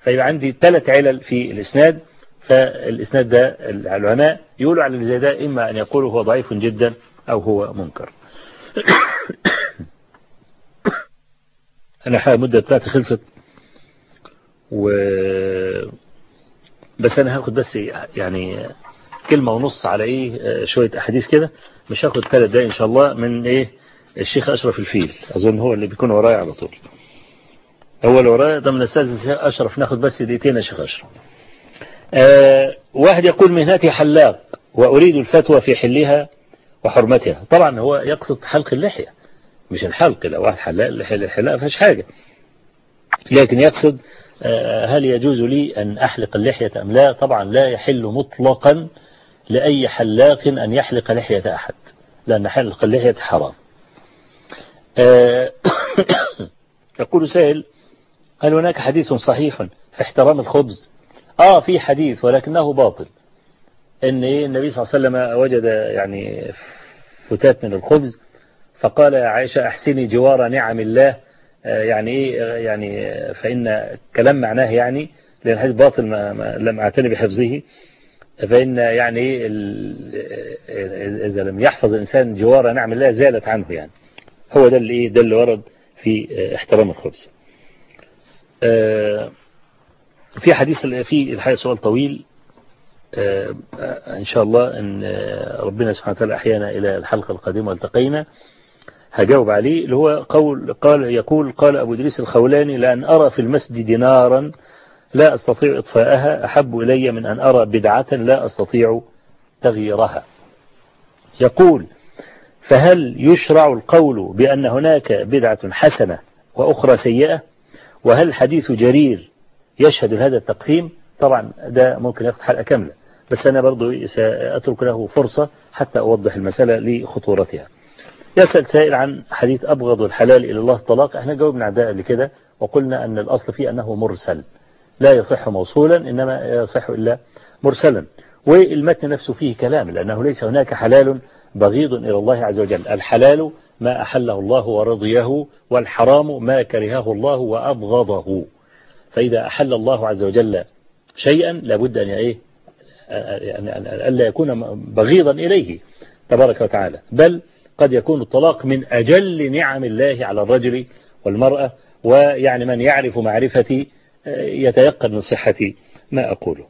فيبقى عندي ثلاث علل في الإسناد فالإسناد ده العلماء يقولوا على اللي ده إما أن يقولوا هو ضعيف جدا أو هو منكر. أنا المدة بتاعتي خلصت. و بس أنا هاخد بس يعني كلمة ونص على إيه شوية أحاديث كده. مش هاخد ثلاث دقايق إن شاء الله من إيه الشيخ أشرف الفيل. أظن هو اللي بيكون ورايا على طول. هو اللي ورايا ده من الأستاذ أشرف. ناخد بس دقيقتين يا شيخ أشرف. آه واحد يقول مهنتي حلاق وأريد الفتوى في حلها وحرمتها. طبعا هو يقصد حلق اللحية مش الحلق. لو واحد حلاق الحلاق ما فيهاش حاجة. لكن يقصد هل يجوز لي أن أحلق اللحية أم لا؟ طبعا لا يحل مطلقا لأي حلاق أن يحلق لحية أحد لأن حلق اللحية حرام. آه يقول سائل هل هناك حديث صحيح في احترام الخبز؟ آه في حديث ولكنه باطل. ان النبي صلى الله عليه وسلم وجد يعني فتات من الخبز فقال يا عائشة أحسني جوار نعم الله يعني إيه يعني فإن كلام معناه يعني لأن الحديث باطل ما لم أعتني بحفظه. فإن يعني إذا لم يحفظ الإنسان جوار نعم الله زالت عنه يعني. هو ده اللي إيه ده اللي ورد في احترام الخبز. في حديث في الحقيقة سؤال طويل. إن شاء الله أن ربنا سبحانه وتعالى أحيانا إلى الحلقة القادمة والتقينا. هجاوب عليه اللي هو قول قال يقول قال أبو إدريس الخولاني لأن أرى في المسجد نارا لا أستطيع إطفاءها أحب إلي من أن أرى بدعة لا أستطيع تغييرها. يقول فهل يشرع القول بأن هناك بدعة حسنة وأخرى سيئة؟ وهل حديث جرير يشهد هذا التقسيم؟ طبعا ده ممكن ياخد حلقة كاملة بس أنا برضو سأترك له فرصة حتى أوضح المسألة لخطورتها. يسأل سائل عن حديث أبغض الحلال إلى الله الطلاق إحنا جاوبنا عن ده قبل كده وقلنا أن الأصل فيه أنه مرسل لا يصح موصولا إنما يصح إلا مرسلا والمتن نفسه فيه كلام لأنه ليس هناك حلال بغيض إلى الله عز وجل الحلال ما أحله الله ورضيه والحرام ما كرهه الله وأبغضه فإذا أحل الله عز وجل شيئا لابد أن إيه أن ألا يكون بغيضا إليه تبارك وتعالى بل قد يكون الطلاق من أجل نعم الله على الرجل والمرأة ويعني من يعرف معرفتي يتيقن من صحة ما أقوله.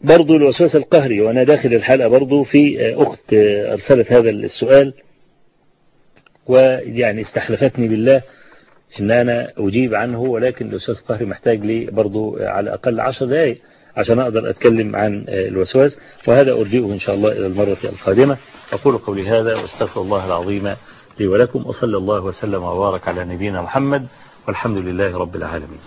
برضو الوسواس القهري وأنا داخل الحلقة برضو في أخت أرسلت هذا السؤال ويعني استحلفتني بالله إن أنا أجيب عنه ولكن الوسواس القهري محتاج لي برضو على الأقل عشر دقائق عشان أقدر أتكلم عن الوسواس. وهذا أرجئه إن شاء الله إلى المرة القادمة. أقول قولي هذا وأستغفر الله العظيم لي ولكم وصلى الله وسلم وبارك على نبينا محمد والحمد لله رب العالمين.